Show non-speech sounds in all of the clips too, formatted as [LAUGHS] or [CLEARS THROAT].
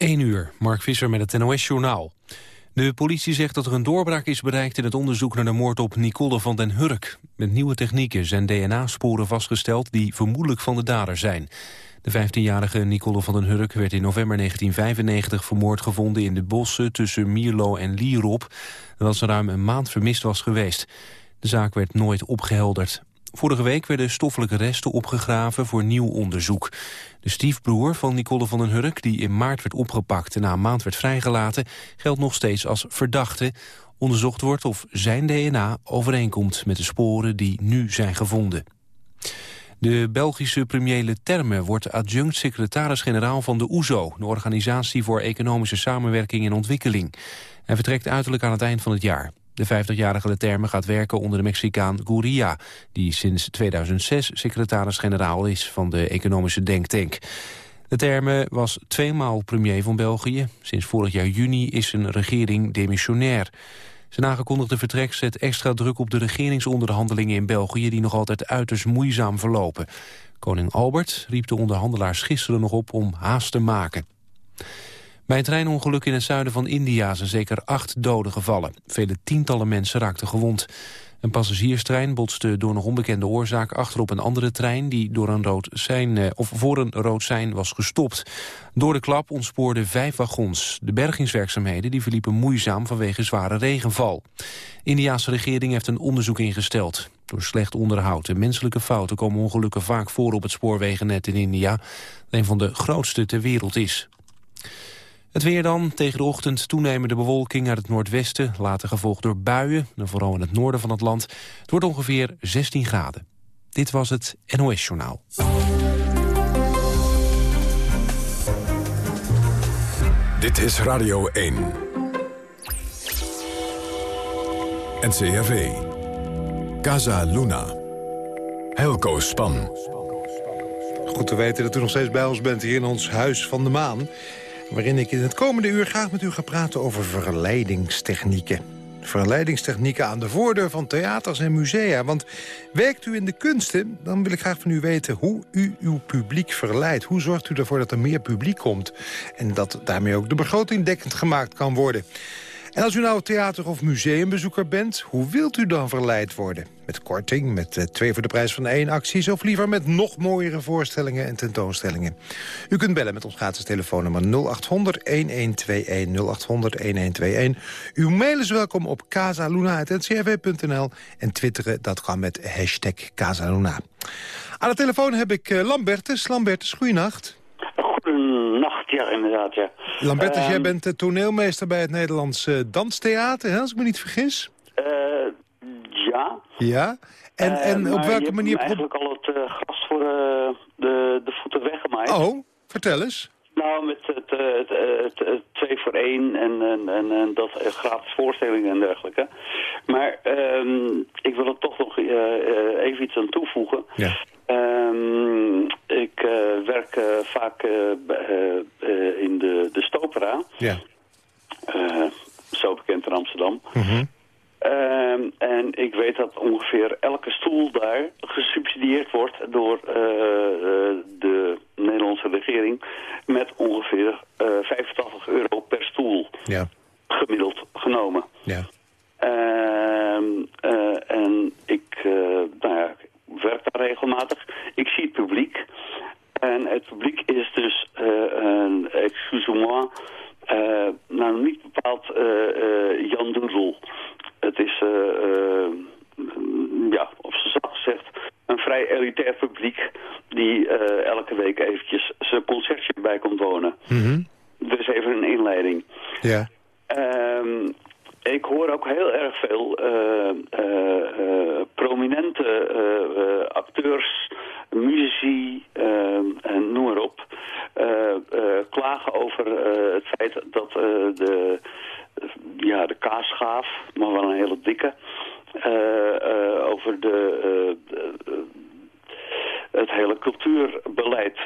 1 uur, Mark Visser met het NOS-journaal. De politie zegt dat er een doorbraak is bereikt in het onderzoek naar de moord op Nicole van den Hurk. Met nieuwe technieken zijn DNA-sporen vastgesteld die vermoedelijk van de dader zijn. De 15-jarige Nicole van den Hurk werd in november 1995 vermoord gevonden in de bossen tussen Mierlo en Lierop, nadat ze ruim een maand vermist was geweest. De zaak werd nooit opgehelderd. Vorige week werden stoffelijke resten opgegraven voor nieuw onderzoek. De stiefbroer van Nicole van den Hurk, die in maart werd opgepakt... en na een maand werd vrijgelaten, geldt nog steeds als verdachte. Onderzocht wordt of zijn DNA overeenkomt met de sporen die nu zijn gevonden. De Belgische premier Leterme wordt adjunct-secretaris-generaal van de OESO... de Organisatie voor Economische Samenwerking en Ontwikkeling. Hij vertrekt uiterlijk aan het eind van het jaar. De 50-jarige Leterme gaat werken onder de Mexicaan Gurria... die sinds 2006 secretaris-generaal is van de economische denktank. Leterme was tweemaal premier van België. Sinds vorig jaar juni is zijn regering demissionair. Zijn aangekondigde vertrek zet extra druk op de regeringsonderhandelingen in België... die nog altijd uiterst moeizaam verlopen. Koning Albert riep de onderhandelaars gisteren nog op om haast te maken. Bij een treinongeluk in het zuiden van India zijn zeker acht doden gevallen. Vele tientallen mensen raakten gewond. Een passagierstrein botste door nog onbekende oorzaak achter op een andere trein die door een rood sein, eh, of voor een rood sein was gestopt. Door de klap ontspoorden vijf wagons. De bergingswerkzaamheden die verliepen moeizaam vanwege zware regenval. De Indiaanse regering heeft een onderzoek ingesteld. Door slecht onderhoud en menselijke fouten komen ongelukken vaak voor op het spoorwegennet in India. Dat een van de grootste ter wereld is. Het weer dan, tegen de ochtend toenemende bewolking uit het noordwesten... later gevolgd door buien, en vooral in het noorden van het land. Het wordt ongeveer 16 graden. Dit was het NOS Journaal. Dit is Radio 1. NCRV. Casa Luna. Helco Span. Goed te weten dat u nog steeds bij ons bent hier in ons Huis van de Maan waarin ik in het komende uur graag met u ga praten over verleidingstechnieken. Verleidingstechnieken aan de voordeur van theaters en musea. Want werkt u in de kunsten, dan wil ik graag van u weten hoe u uw publiek verleidt. Hoe zorgt u ervoor dat er meer publiek komt? En dat daarmee ook de begroting dekkend gemaakt kan worden. En als u nou theater- of museumbezoeker bent, hoe wilt u dan verleid worden? Met korting, met uh, twee voor de prijs van één acties... of liever met nog mooiere voorstellingen en tentoonstellingen? U kunt bellen met ons gratis telefoonnummer 0800-1121, 0800-1121. Uw mail is welkom op casaluna.ncrv.nl en twitteren, dat kan met hashtag Casaluna. Aan de telefoon heb ik uh, Lambertus. Lambertus, goeienacht ja, inderdaad, ja. Lambertus, jij ehm, bent de toneelmeester bij het Nederlands uh, Danstheater, hè, als ik me niet vergis? Uh, ja. Ja? En, en op welke manier... eigenlijk al het gras voor de, de voeten weggemaaid. Oh, vertel eens. Nou, met het, het, het, het, twee voor één en, en, en, en dat gratis voorstellingen en dergelijke. Maar um, ik wil er toch nog even iets aan toevoegen. Ja. Um, ik uh, werk uh, vaak uh, in de, de Stopera. Ja. zo bekend in Amsterdam. Mm -hmm. um, en ik weet dat ongeveer elke stoel daar gesubsidieerd wordt door de Nederlandse regering met ongeveer 85 euro per stoel. Ja. Gemiddeld genomen. Ja. Ehm, en ik, nou ja, werk daar regelmatig. Ik zie het publiek. En het publiek is dus, uh, excusez-moi, uh, nou niet bepaald uh, Jan Doedel. Het is, ja, of ze zacht gezegd, een vrij elitair publiek die elke week eventjes zijn concertje bij komt wonen. Mm Dus even een inleiding. Ja. Ehm, ik hoor ook heel erg veel uh, uh, prominente acteurs, muzici en noem maar op... klagen over het feit dat de, ja, de kaasschaaf, maar wel een hele dikke... over de, het hele cultuurbeleid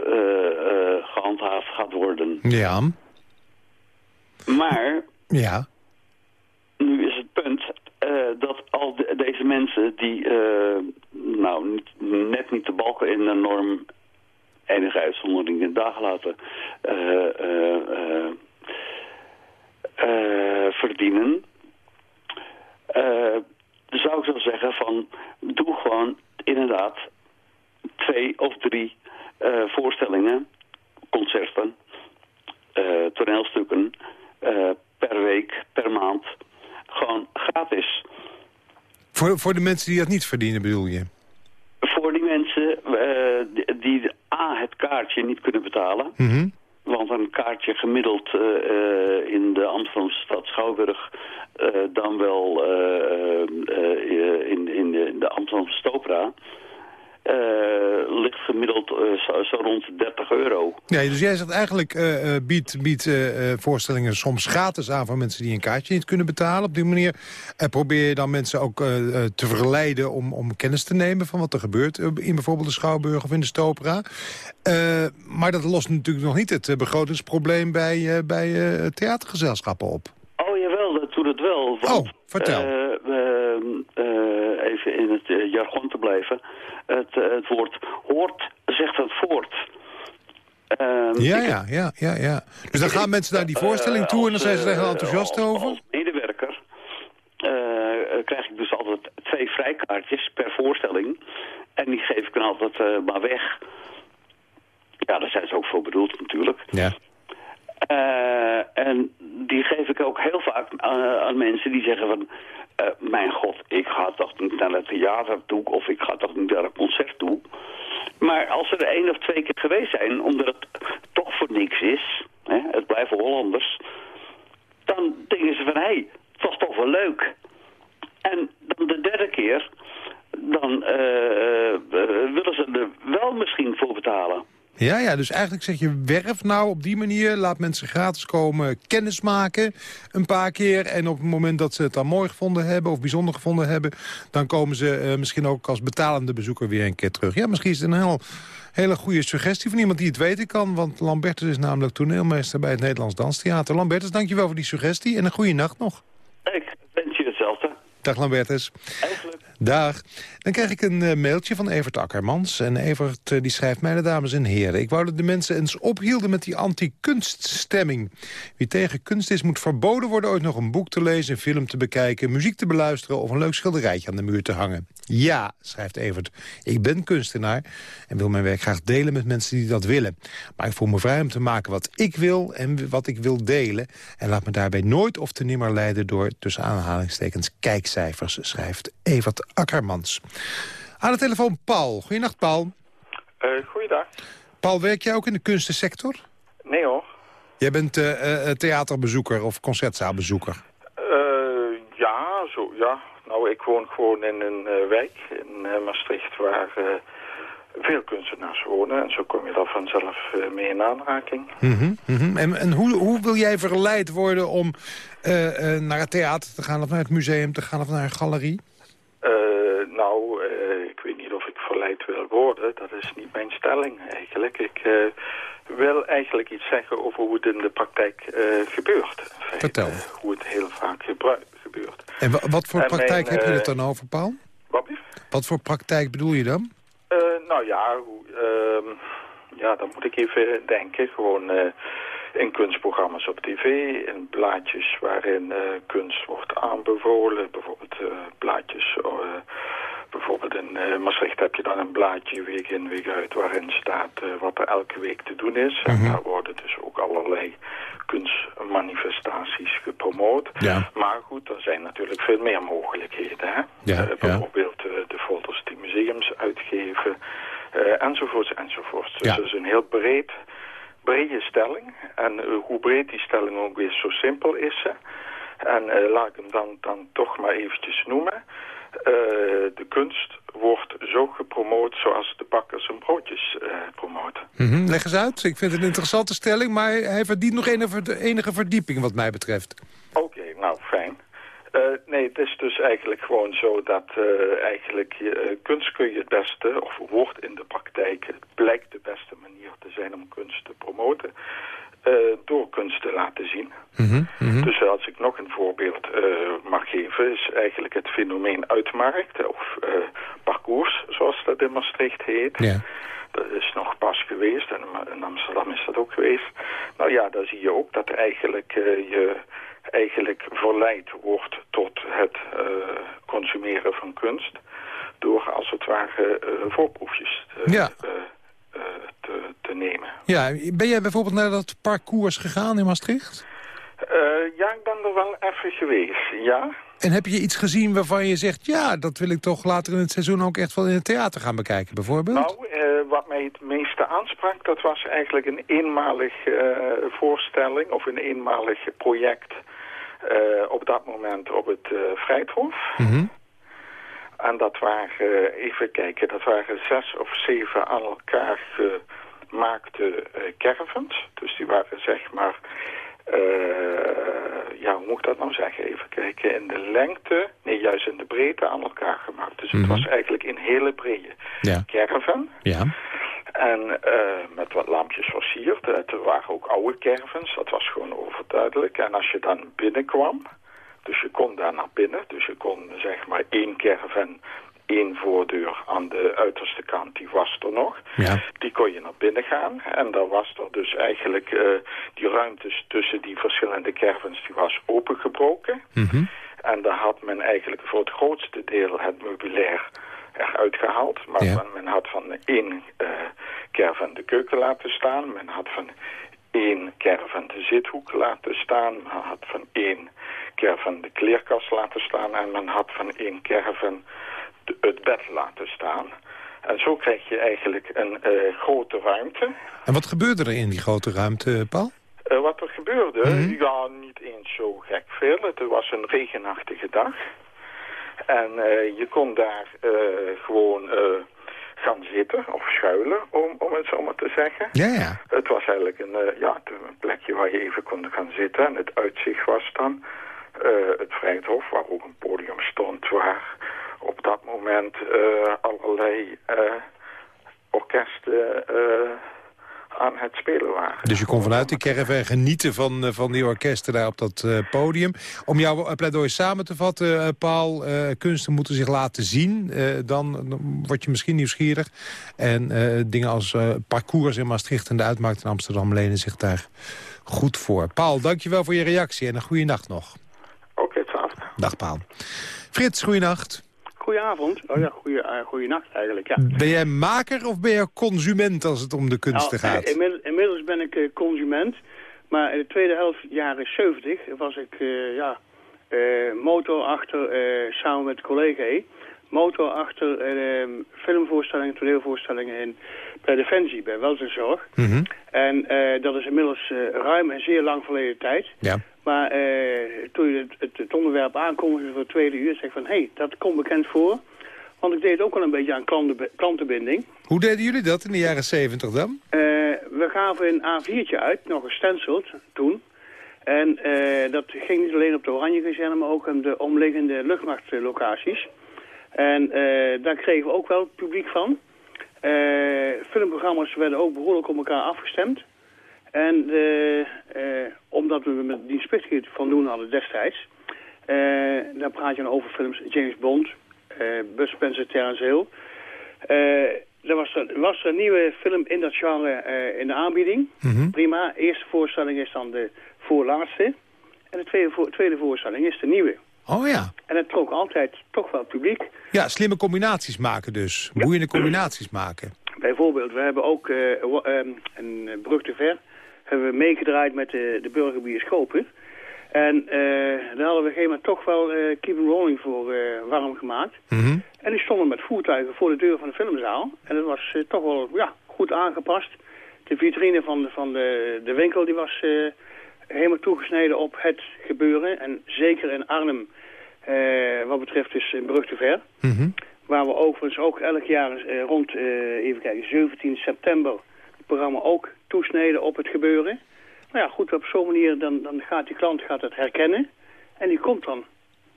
gehandhaafd gaat worden. Ja. Maar... Ja nu is het punt uh, dat al de, deze mensen die uh, nou niet, net niet de balken in de norm enige uitzondering in dagen laten uh, stukken per week, per maand, gewoon gratis. Voor, de mensen die dat niet verdienen, bedoel je? Voor die mensen die, die A, het kaartje niet kunnen betalen... Mm want een kaartje gemiddeld uh, uh, in de Amsterdamse stad Schouwburg... Uh, dan wel in, in, de, in de Amsterdamse Stopera... Uh, ligt gemiddeld uh, zo, rond 30 euro. Nee, dus jij zegt eigenlijk uh, biedt bied, voorstellingen soms gratis aan... voor mensen die een kaartje niet kunnen betalen op die manier. En probeer je dan mensen ook te verleiden om, om kennis te nemen... van wat er gebeurt in bijvoorbeeld de Schouwburg of in de Stopera. maar dat lost natuurlijk nog niet het begrotingsprobleem bij, bij theatergezelschappen op. Oh jawel, dat doet het wel. Want, oh, vertel. even in het jargon te blijven het, eh, het woord hoort, zegt het voort. Um, ja, ja, ja, ja, ja. Dus dan gaan mensen naar die voorstelling toe en dan zijn ze er heel enthousiast over? Als medewerker uh, krijg ik dus altijd twee vrijkaartjes per voorstelling. En die geef ik dan altijd uh, maar weg. Ja, daar zijn ze ook voor bedoeld natuurlijk. Ja. Uh, en die geef ik ook heel vaak aan mensen die zeggen van... Uh, mijn god, ik ga toch niet naar het theater toe of ik ga toch niet naar een concert toe. Maar als er één of twee keer geweest zijn, omdat het toch voor niks is, hè, het blijven Hollanders, dan denken ze van, hé, hey, het was toch wel leuk. En dan de derde keer, dan uh, willen ze er wel misschien voor betalen. Ja, ja, dus eigenlijk zeg je werf nou op die manier. Laat mensen gratis komen kennis maken een paar keer. En op het moment dat ze het dan mooi gevonden hebben of bijzonder gevonden hebben... dan komen ze uh, misschien ook als betalende bezoeker weer een keer terug. Ja, misschien is het een heel, hele goede suggestie van iemand die het weten kan. Want Lambertus is namelijk toneelmeester bij het Nederlands Danstheater. Lambertus, dankjewel voor die suggestie en een goede nacht nog. Ik wens je hetzelfde. Dag Lambertus. Eigenlijk. Dag. Dan krijg ik een uh, mailtje van Evert Akkermans. En Evert uh, die schrijft, mijn dames en heren... ik wou dat de mensen eens ophielden met die anti-kunststemming. Wie tegen kunst is, moet verboden worden ooit nog een boek te lezen... een film te bekijken, muziek te beluisteren... of een leuk schilderijtje aan de muur te hangen. Ja, schrijft Evert, ik ben kunstenaar... en wil mijn werk graag delen met mensen die dat willen. Maar ik voel me vrij om te maken wat ik wil en wat ik wil delen... en laat me daarbij nooit of te nimmer leiden door... tussen aanhalingstekens kijkcijfers, schrijft Evert Akkermans. Aan de telefoon Paul. Goedenacht, Paul. Uh, goeiedag. Paul, werk jij ook in de kunstensector? Nee hoor. Jij bent uh, theaterbezoeker of concertzaalbezoeker? ja, zo, ja. Nou, ik woon gewoon in een wijk in Maastricht waar veel kunstenaars wonen. En zo kom je daar vanzelf mee in aanraking. Mm -hmm, En, en hoe, hoe wil jij verleid worden om naar het theater te gaan... of naar het museum te gaan of naar een galerie? Nou, uh, ik weet niet of ik verleid wil worden. Dat is niet mijn stelling eigenlijk. Ik uh, wil eigenlijk iets zeggen over hoe het in de praktijk uh, gebeurt. Vertel. hoe het heel vaak gebeurt. En wat voor en praktijk mijn, heb je het dan over, Paul? Wat, wat voor praktijk bedoel je dan? nou ja, hoe, ehm, ja, dan moet ik even denken. Gewoon in kunstprogramma's op tv, in blaadjes waarin uh, kunst wordt aanbevolen. Bijvoorbeeld uh, blaadjes, uh, bijvoorbeeld in Maastricht heb je dan een blaadje week in, week uit waarin staat wat er elke week te doen is. En Mhm. daar worden dus ook allerlei kunstmanifestaties gepromoot. Ja. Maar goed, er zijn natuurlijk veel meer mogelijkheden. Hè? Ja, ja. bijvoorbeeld de foto's die museums uitgeven, enzovoorts, enzovoorts. Dus dat is een heel breed brede stelling. En uh, hoe breed die stelling ook is, zo simpel is ze. En uh, laat ik hem dan, dan toch maar eventjes noemen. Uh, de kunst wordt zo gepromoot zoals de bakkers hun broodjes promoten. Mm -hmm. Leg eens uit. Ik vind het een interessante stelling, maar hij verdient nog enige, verdieping wat mij betreft. Oké, okay, nou fijn. Uh, nee, het is dus eigenlijk gewoon zo dat uh, eigenlijk kunst kun je het beste, of wordt in de praktijk, het blijkt de beste manier zijn om kunst te promoten, door kunst te laten zien. Mm -hmm, mm -hmm. Dus als ik nog een voorbeeld mag geven, is eigenlijk het fenomeen uitmarkt, of parcours, zoals dat in Maastricht heet. Ja. Dat is nog pas geweest en in Amsterdam is dat ook geweest. Nou ja, daar zie je ook dat eigenlijk je eigenlijk verleid wordt tot het consumeren van kunst... door als het ware voorproefjes te, ja. Uh, te, te, nemen. Ja, ben jij bijvoorbeeld naar dat parcours gegaan in Maastricht? ja, ik ben er wel even geweest, ja. En heb je iets gezien waarvan je zegt... ja, dat wil ik toch later in het seizoen ook echt wel in het theater gaan bekijken, bijvoorbeeld? Nou, wat mij het meeste aansprak... dat was eigenlijk een eenmalig voorstelling of een eenmalig project... op dat moment op het Vrijthof. Mm en dat waren, even kijken, dat waren zes of zeven aan elkaar gemaakte uh, caravans. Dus die waren zeg maar, uh, ja, hoe moet ik dat nou zeggen? Even kijken, in de lengte, nee, juist in de breedte aan elkaar gemaakt. Dus het mhm. was eigenlijk een hele brede ja. caravan. Ja. En uh, met wat lampjes versierd. Er waren ook oude caravans, dat was gewoon overduidelijk. En als je dan binnenkwam, dus je kon daar naar binnen. Dus je kon zeg maar één caravan, één voordeur aan de uiterste kant, die was er nog. Ja. Die kon je naar binnen gaan. En daar was er dus eigenlijk uh, die ruimtes tussen die verschillende caravans, die was opengebroken. Mm En daar had men eigenlijk voor het grootste deel het meubilair eruit gehaald. Maar ja. men, had van één uh, caravan de keuken laten staan. Men had van één caravan de zithoek laten staan. Men had van één caravan de kleerkast laten staan en men had van één caravan het bed laten staan. En zo krijg je eigenlijk een uh, grote ruimte. En wat gebeurde er in die grote ruimte, Paul? Uh, wat er gebeurde? Mm Ja, niet eens zo gek veel. Het was een regenachtige dag. En uh, je kon daar gewoon gaan zitten of schuilen, om, om het zo maar te zeggen. Ja, ja. Het was eigenlijk een, ja, een plekje waar je even kon gaan zitten. En het uitzicht was dan het Vrijthof, waar ook een podium stond, waar op dat moment uh, allerlei uh, orkesten aan het spelen waren. Dus je kon vanuit de caravan genieten van, van die orkesten daar op dat podium. Om jouw pleidooi samen te vatten, Paul, kunsten moeten zich laten zien. Dan, dan, word je misschien nieuwsgierig. En dingen als parcours in Maastricht en de uitmarkt in Amsterdam lenen zich daar goed voor. Paul, dankjewel voor je reactie en een goede nacht nog. Dag Paal. Frits, goeienacht. Goedenavond. Oh ja, goeie, uh, goeienacht eigenlijk, ja. Ben jij maker of ben je consument als het om de kunsten nou, gaat? Inmiddels, inmiddels, ben ik uh, consument. Maar in de tweede helft jaren 70 was ik ja, motor achter, samen met collega motor achter filmvoorstellingen, toneelvoorstellingen in, bij Defensie, bij Welzenzorg. Mm En dat is inmiddels ruim en zeer lang verleden tijd. Ja. Maar uh, toen je het, het, het onderwerp aankondigde voor het tweede uur, zeg ik van, hé, hey, dat komt bekend voor. Want ik deed ook wel een beetje aan klanten, klantenbinding. Hoe deden jullie dat in de jaren zeventig dan? Uh, we gaven een A4'tje uit, nog gestenceld toen. En uh, dat ging niet alleen op de Oranje maar ook op de omliggende luchtmachtlocaties. En daar kregen we ook wel publiek van. filmprogramma's werden ook behoorlijk op elkaar afgestemd. En uh, omdat we met die splitgeet van doen hadden destijds... Dan praat je dan over films James Bond, Bud Spencer, Terence Hill. er was er, was er een nieuwe film in dat genre in de aanbieding. Mhm. Prima. Eerste voorstelling is dan de voorlaatste. En de tweede, voor, tweede voorstelling is de nieuwe. Oh ja. En het trok altijd toch wel publiek. Ja, slimme combinaties maken dus. Boeiende combinaties maken. Bijvoorbeeld, we hebben ook een brug te ver hebben we meegedraaid met de, de burgerbioscopen. En uh, daar hadden we op een gegeven moment toch wel uh, Keep Rolling voor uh, warm gemaakt. Mhm. En die stonden met voertuigen voor de deur van de filmzaal. En dat was toch wel ja, goed aangepast. De vitrine van de, van de, de winkel die was helemaal toegesneden op het gebeuren. En zeker in Arnhem, wat betreft dus in Brug te Ver. Mhm. Waar we overigens ook elk jaar rond, even kijken, 17 september het programma ook toesneden op het gebeuren. Nou ja, goed, op zo'n manier dan, dan gaat die klant gaat het herkennen. En die komt dan.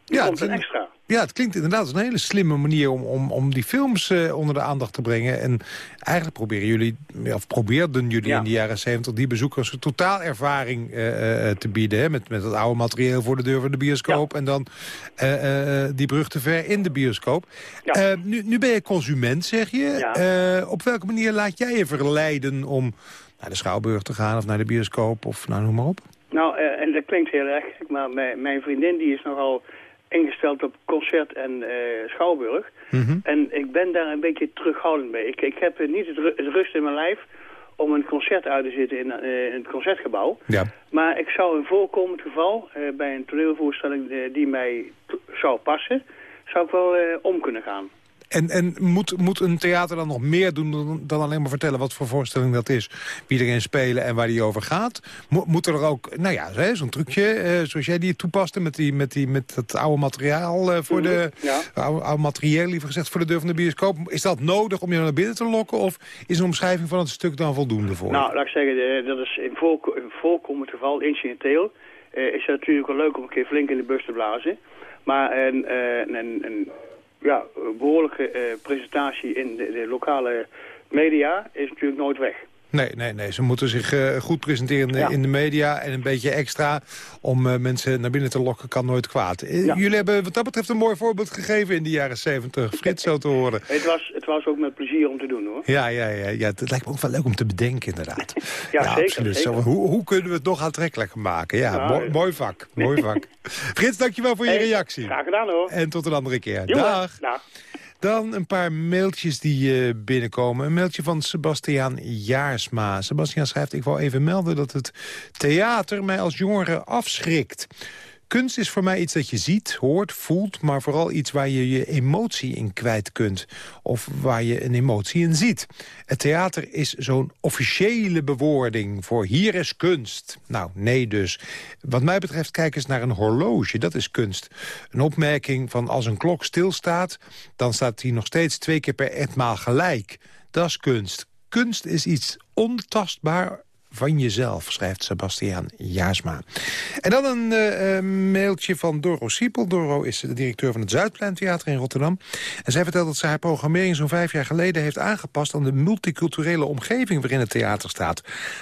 Die ja, komt een extra. Ja, het klinkt inderdaad als een hele slimme manier om, om, om die films uh, onder de aandacht te brengen. En eigenlijk proberen jullie, of probeerden jullie in de jaren 70 die bezoekers een totaalervaring uh, uh, te bieden. Hè? Met, met het oude materieel voor de deur van de bioscoop. En dan die brug te ver in de bioscoop. nu, nu ben je consument, zeg je. op welke manier laat jij je verleiden om naar de Schouwburg te gaan of naar de bioscoop of nou, noem maar op? Nou, en dat klinkt heel erg maar mijn, mijn, vriendin die is nogal ingesteld op concert en uh, Schouwburg. Mm En ik ben daar een beetje terughoudend mee. Ik, ik heb niet het, rust in mijn lijf om een concert uit te zitten in, in het concertgebouw. Ja. Maar ik zou in voorkomend geval, bij een toneelvoorstelling die mij zou passen, zou ik wel om kunnen gaan. En, en moet, moet een theater dan nog meer doen dan, dan, alleen maar vertellen wat voor voorstelling dat is? Wie erin spelen en waar die over gaat? moet er ook, nou ja, zo'n trucje uh, zoals jij die toepaste met, die, met, die, met het oude materiaal uh, voor de... Mhm, ja. Oude, oude, materieel, liever gezegd, voor de deur van de bioscoop. Is dat nodig om je naar binnen te lokken? Of is een omschrijving van het stuk dan voldoende voor? Nou, laat ik zeggen, dat is in, voor, in voorkomend geval incidenteel. Uh, is het natuurlijk wel leuk om een keer flink in de bus te blazen. Maar een, een, een ja, behoorlijke uh, presentatie in de, de, lokale media is natuurlijk nooit weg. Nee, nee, nee. Ze moeten zich uh, goed presenteren in de media. En een beetje extra om uh, mensen naar binnen te lokken kan nooit kwaad. Ja. Jullie hebben wat dat betreft een mooi voorbeeld gegeven in de jaren 70. Frits, zo te horen. [LAUGHS] Het was, het was ook met plezier om te doen, hoor. Ja, ja, ja, ja. Het lijkt me ook wel leuk om te bedenken, inderdaad. [LAUGHS] ja, zeker. Absoluut. zeker. hoe, hoe kunnen we het nog aantrekkelijker maken? Ja, nou, mooi, mooi vak. Mooi [LAUGHS] vak. Frits, dankjewel voor je reactie. Graag gedaan, hoor. En tot een andere keer. Dag. Dag. Dan een paar mailtjes die uh, binnenkomen. Een mailtje van Sebastiaan Jaarsma. Sebastiaan schrijft, ik wil even melden dat het theater mij als jongere afschrikt. Kunst is voor mij iets dat je ziet, hoort, voelt... maar vooral iets waar je je emotie in kwijt kunt. Of waar je een emotie in ziet. Het theater is zo'n officiële bewoording voor hier is kunst. Nou, nee dus. Wat mij betreft, kijk eens naar een horloge. Dat is kunst. Een opmerking van als een klok stilstaat... dan staat die nog steeds twee keer per etmaal gelijk. Dat is kunst. Kunst is iets ontastbaar van jezelf, schrijft Sebastiaan Jaasma. En dan een uh, mailtje van Doro Siepel. Doro is de directeur van het Zuidplein Theater in Rotterdam. En zij vertelt dat ze haar programmering zo'n vijf jaar geleden heeft aangepast... aan de multiculturele omgeving waarin het theater staat.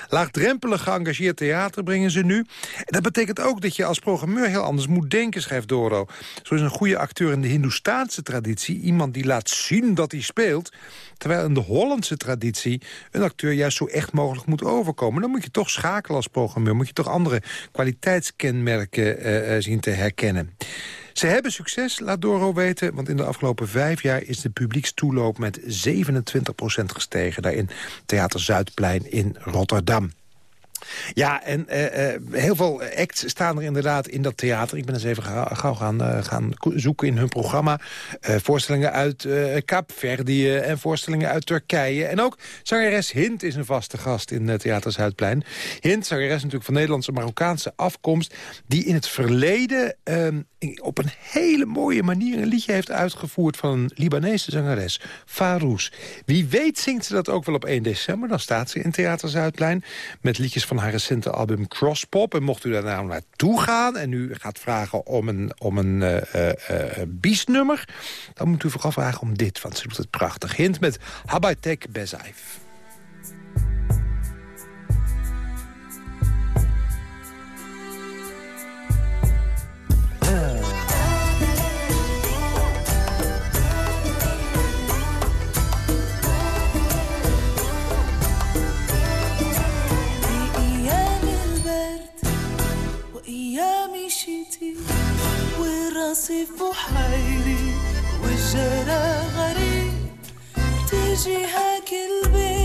Laagdrempelig geëngageerd theater brengen ze nu. En dat betekent ook dat je als programmeur heel anders moet denken, schrijft Doro. Zo is een goede acteur in de Hindoestaanse traditie... iemand die laat zien dat hij speelt... terwijl in de Hollandse traditie een acteur juist zo echt mogelijk moet overkomen dan moet je toch schakelen als programmeur. Moet je toch andere kwaliteitskenmerken uh, zien te herkennen. Ze hebben succes, laat Doro weten, want in de afgelopen vijf jaar is de publiekstoeloop met 27% gestegen. Daar in Theater Zuidplein in Rotterdam. Ja, en uh, uh, heel veel acts staan er inderdaad in dat theater. Ik ben eens even gauw gaan, uh, gaan zoeken in hun programma. voorstellingen uit Kaapverdië en voorstellingen uit Turkije. En ook zangeres Hint is een vaste gast in Theater Zuidplein. Hint, zangeres natuurlijk van Nederlandse Marokkaanse afkomst... die in het verleden ehm, op een hele mooie manier een liedje heeft uitgevoerd... van een Libanese zangeres, Farouz. Wie weet zingt ze dat ook wel op 1 december. Dan staat ze in Theater Zuidplein met liedjes van haar recente album Crosspop. En mocht u daar nou naartoe gaan en u gaat vragen om een, om een uh, uh, biesnummer... dan moet u vooral vragen om dit, want ze doet het prachtig. Hint met Habaytek Bezaif. في بحيري والجرى غريب تيجي هاك البيت.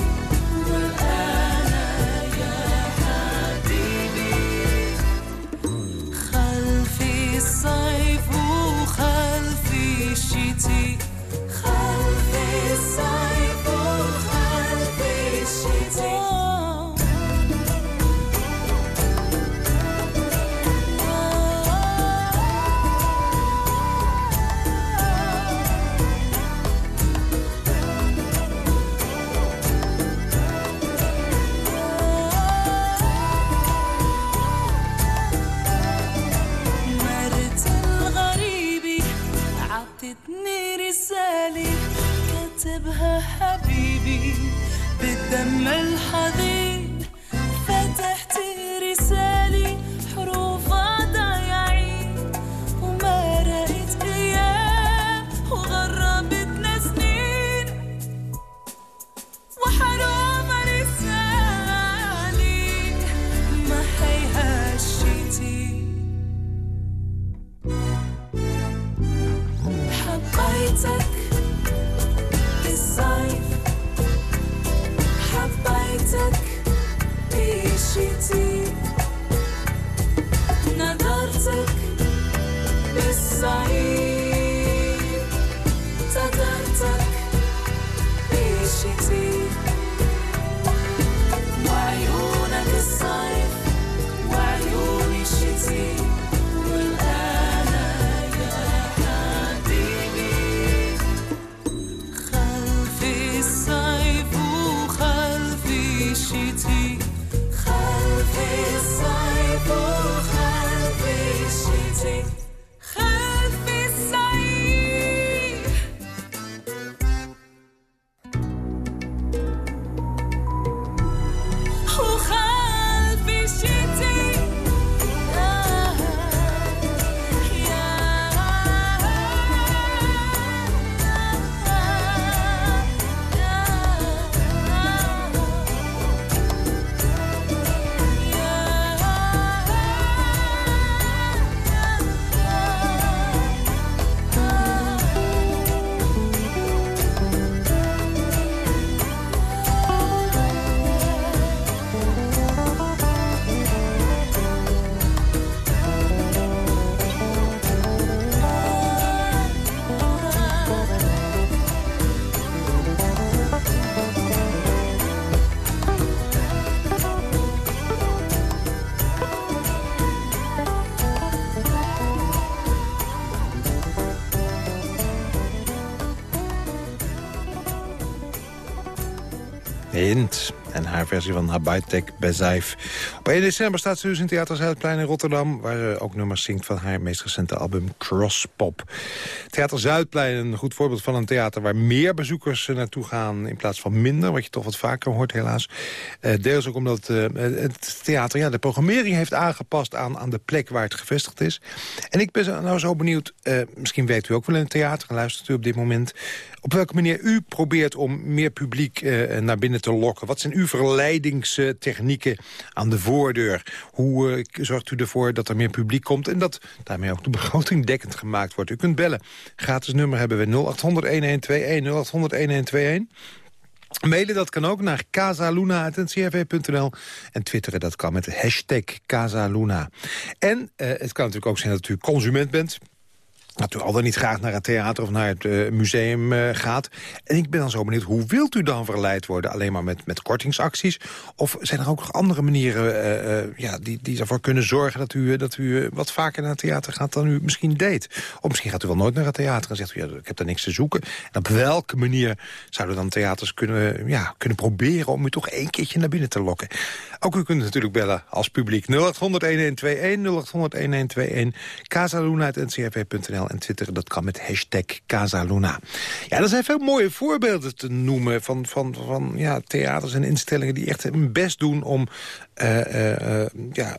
حبيبي بالدم الحرام En haar versie van Habaitek Bezaif. Op 1 december staat ze dus in Theater Zuidplein in Rotterdam... waar ze ook nummers zingt van haar meest recente album Crosspop. Theater Zuidplein, een goed voorbeeld van een theater... waar meer bezoekers eh, naartoe gaan in plaats van minder. Wat je toch wat vaker hoort helaas. Eh, deels ook omdat eh, het theater ja, de programmering heeft aangepast... Aan, aan de plek waar het gevestigd is. En ik ben nou zo benieuwd... misschien weet u ook wel in het theater... en luistert u op dit moment... op welke manier u probeert om meer publiek eh, naar binnen te lokken. Wat zijn uw verleidingstechnieken aan de voordeur? Hoe eh, zorgt u ervoor dat er meer publiek komt... en dat daarmee ook de begroting dekkend gemaakt wordt? U kunt bellen. Gratis nummer hebben we 0800-1121, 0800-1121. Mailen dat kan ook naar casaluna.ncrv.nl. En twitteren dat kan met hashtag Casaluna. En eh, het kan natuurlijk ook zijn dat u consument bent dat u al dan niet graag naar het theater of naar het eh, museum eh, gaat. En ik ben dan zo benieuwd, hoe wilt u dan verleid worden? Alleen maar met, met kortingsacties? Of zijn er ook nog andere manieren eh, ja, die, die ervoor kunnen zorgen... dat u, dat u wat vaker naar het theater gaat dan u misschien deed? Of misschien gaat u wel nooit naar het theater en zegt u... Ja, ik heb daar niks te zoeken. En op welke manier zouden dan theaters kunnen, ja, kunnen proberen... om u toch één keertje naar binnen te lokken? Ook u kunt natuurlijk bellen als publiek 0800-1121, 0800-1121... casaluna.ncrv.nl en twitteren dat kan met hashtag Casaluna. Ja, er zijn veel mooie voorbeelden te noemen van, van, van ja, theaters en instellingen... die echt hun best doen om eh, eh, eh, ja,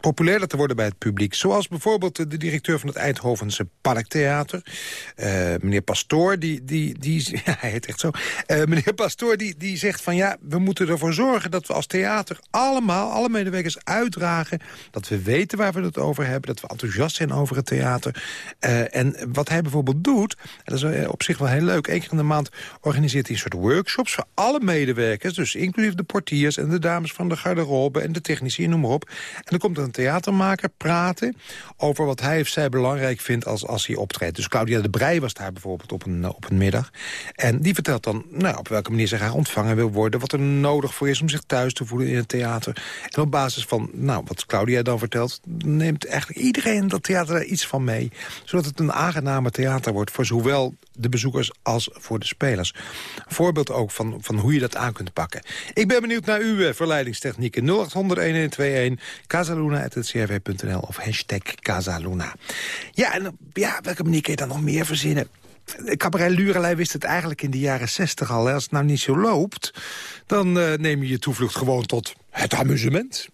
populairder te worden bij het publiek. Zoals bijvoorbeeld de directeur van het Eindhovense Parktheater. eh, meneer Pastoor, die, die, die, [LAUGHS] hij heet echt zo. Eh, meneer Pastoor, die, die zegt van ja, we moeten ervoor zorgen dat we als theater allemaal, alle medewerkers uitdragen. Dat we weten waar we het over hebben. Dat we enthousiast zijn over het theater. Eh, en wat hij bijvoorbeeld doet, en dat is op zich wel heel leuk. Eén keer in de maand organiseert hij een soort workshops voor alle medewerkers. Dus inclusief de portiers en de dames van de garderobe en de technici, noem maar op. En komt er een theatermaker praten over wat hij of zij belangrijk vindt als, als hij optreedt. Dus Claudia de Brij was daar bijvoorbeeld op een, op een middag. En die vertelt dan nou, op welke manier ze graag ontvangen wil worden. Wat er nodig voor is om zich thuis te voelen in het theater. En op basis van nou, wat Claudia dan vertelt... neemt eigenlijk iedereen dat theater daar iets van mee. Zodat het een aangename theater wordt voor zowel de bezoekers als voor de spelers. Een voorbeeld ook van, van hoe je dat aan kunt pakken. Ik ben benieuwd naar uw eh, verleidingstechnieken. 0800-1121, casaluna.ncrv.nl of hashtag Casaluna. Ja, en ja, welke manier kun je dan nog meer verzinnen? Cabaret Lurelei wist het eigenlijk in de jaren 60 al. Als het nou niet zo loopt, dan eh, neem je je toevlucht gewoon tot het amusement.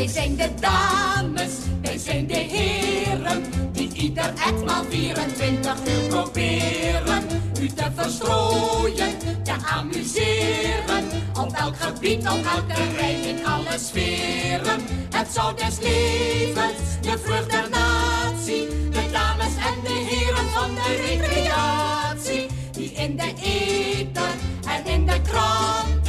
Wij zijn de dames, wij zijn de heren, die ieder etmaal 24 uur proberen. U te verstrooien, te amuseren, op elk gebied, op elk terrein, in alle sferen. Het zou des levens, de vrucht der natie, de dames en de heren van de recreatie, die in de ether en in de kranten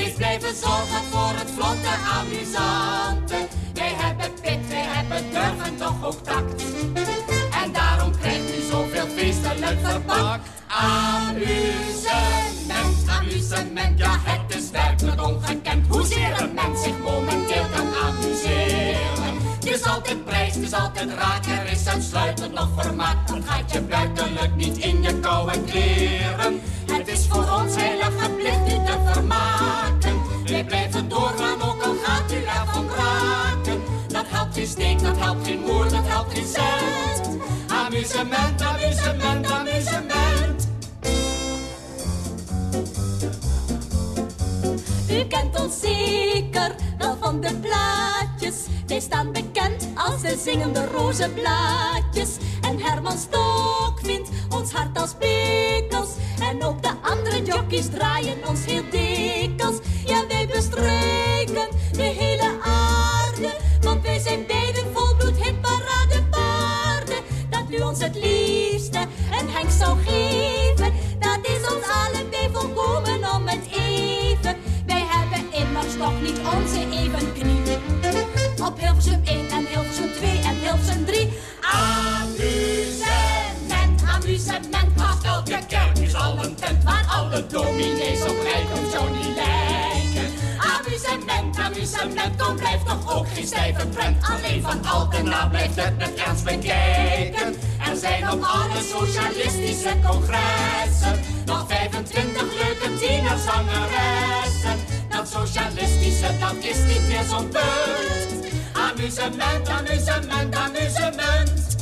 steeds blijven zorgen voor het vlotte amusante. Wij hebben pit, wij hebben durf en toch ook tact. En daarom krijgt u zoveel feestelijk verpakt. Amusement, amusement, ja het is werkelijk ongekend. Hoezeer een mens zich momenteel kan amuseren. Het is altijd prijs, het is altijd raak, er is uitsluitend nog vermaak. Dan gaat je buitenlijk niet in je koude kleren. Steek, dat helpt geen moer, dat helpt geen cent. Amusement, amusement, amusement. U kent ons zeker wel van de plaatjes. Wij staan bekend als de zingende rozenblaadjes. En Herman Stok vindt ons hart als bekels. En ook de andere jockeys draaien ons heel dikwijls. Ja, wij bestrijken zou geven. Dat is ons allebei volkomen om het even. Wij hebben immers nog niet onze even knie. Op Hilversum 1 en Hilversum 2 en Hilversum 3. Amusement, amusement. Haast elke kerk is al een tent waar alle dominees op zo niet lijken. Amusement, amusement, kom blijft toch ook geen stijve trend. Alleen van Altena blijft het met ernst bekijken. Er zijn op alle socialistische congressen nog 25 leuke tienerzangeressen. Dat socialistische, dat is niet meer zo'n punt. Amusement, amusement, amusement.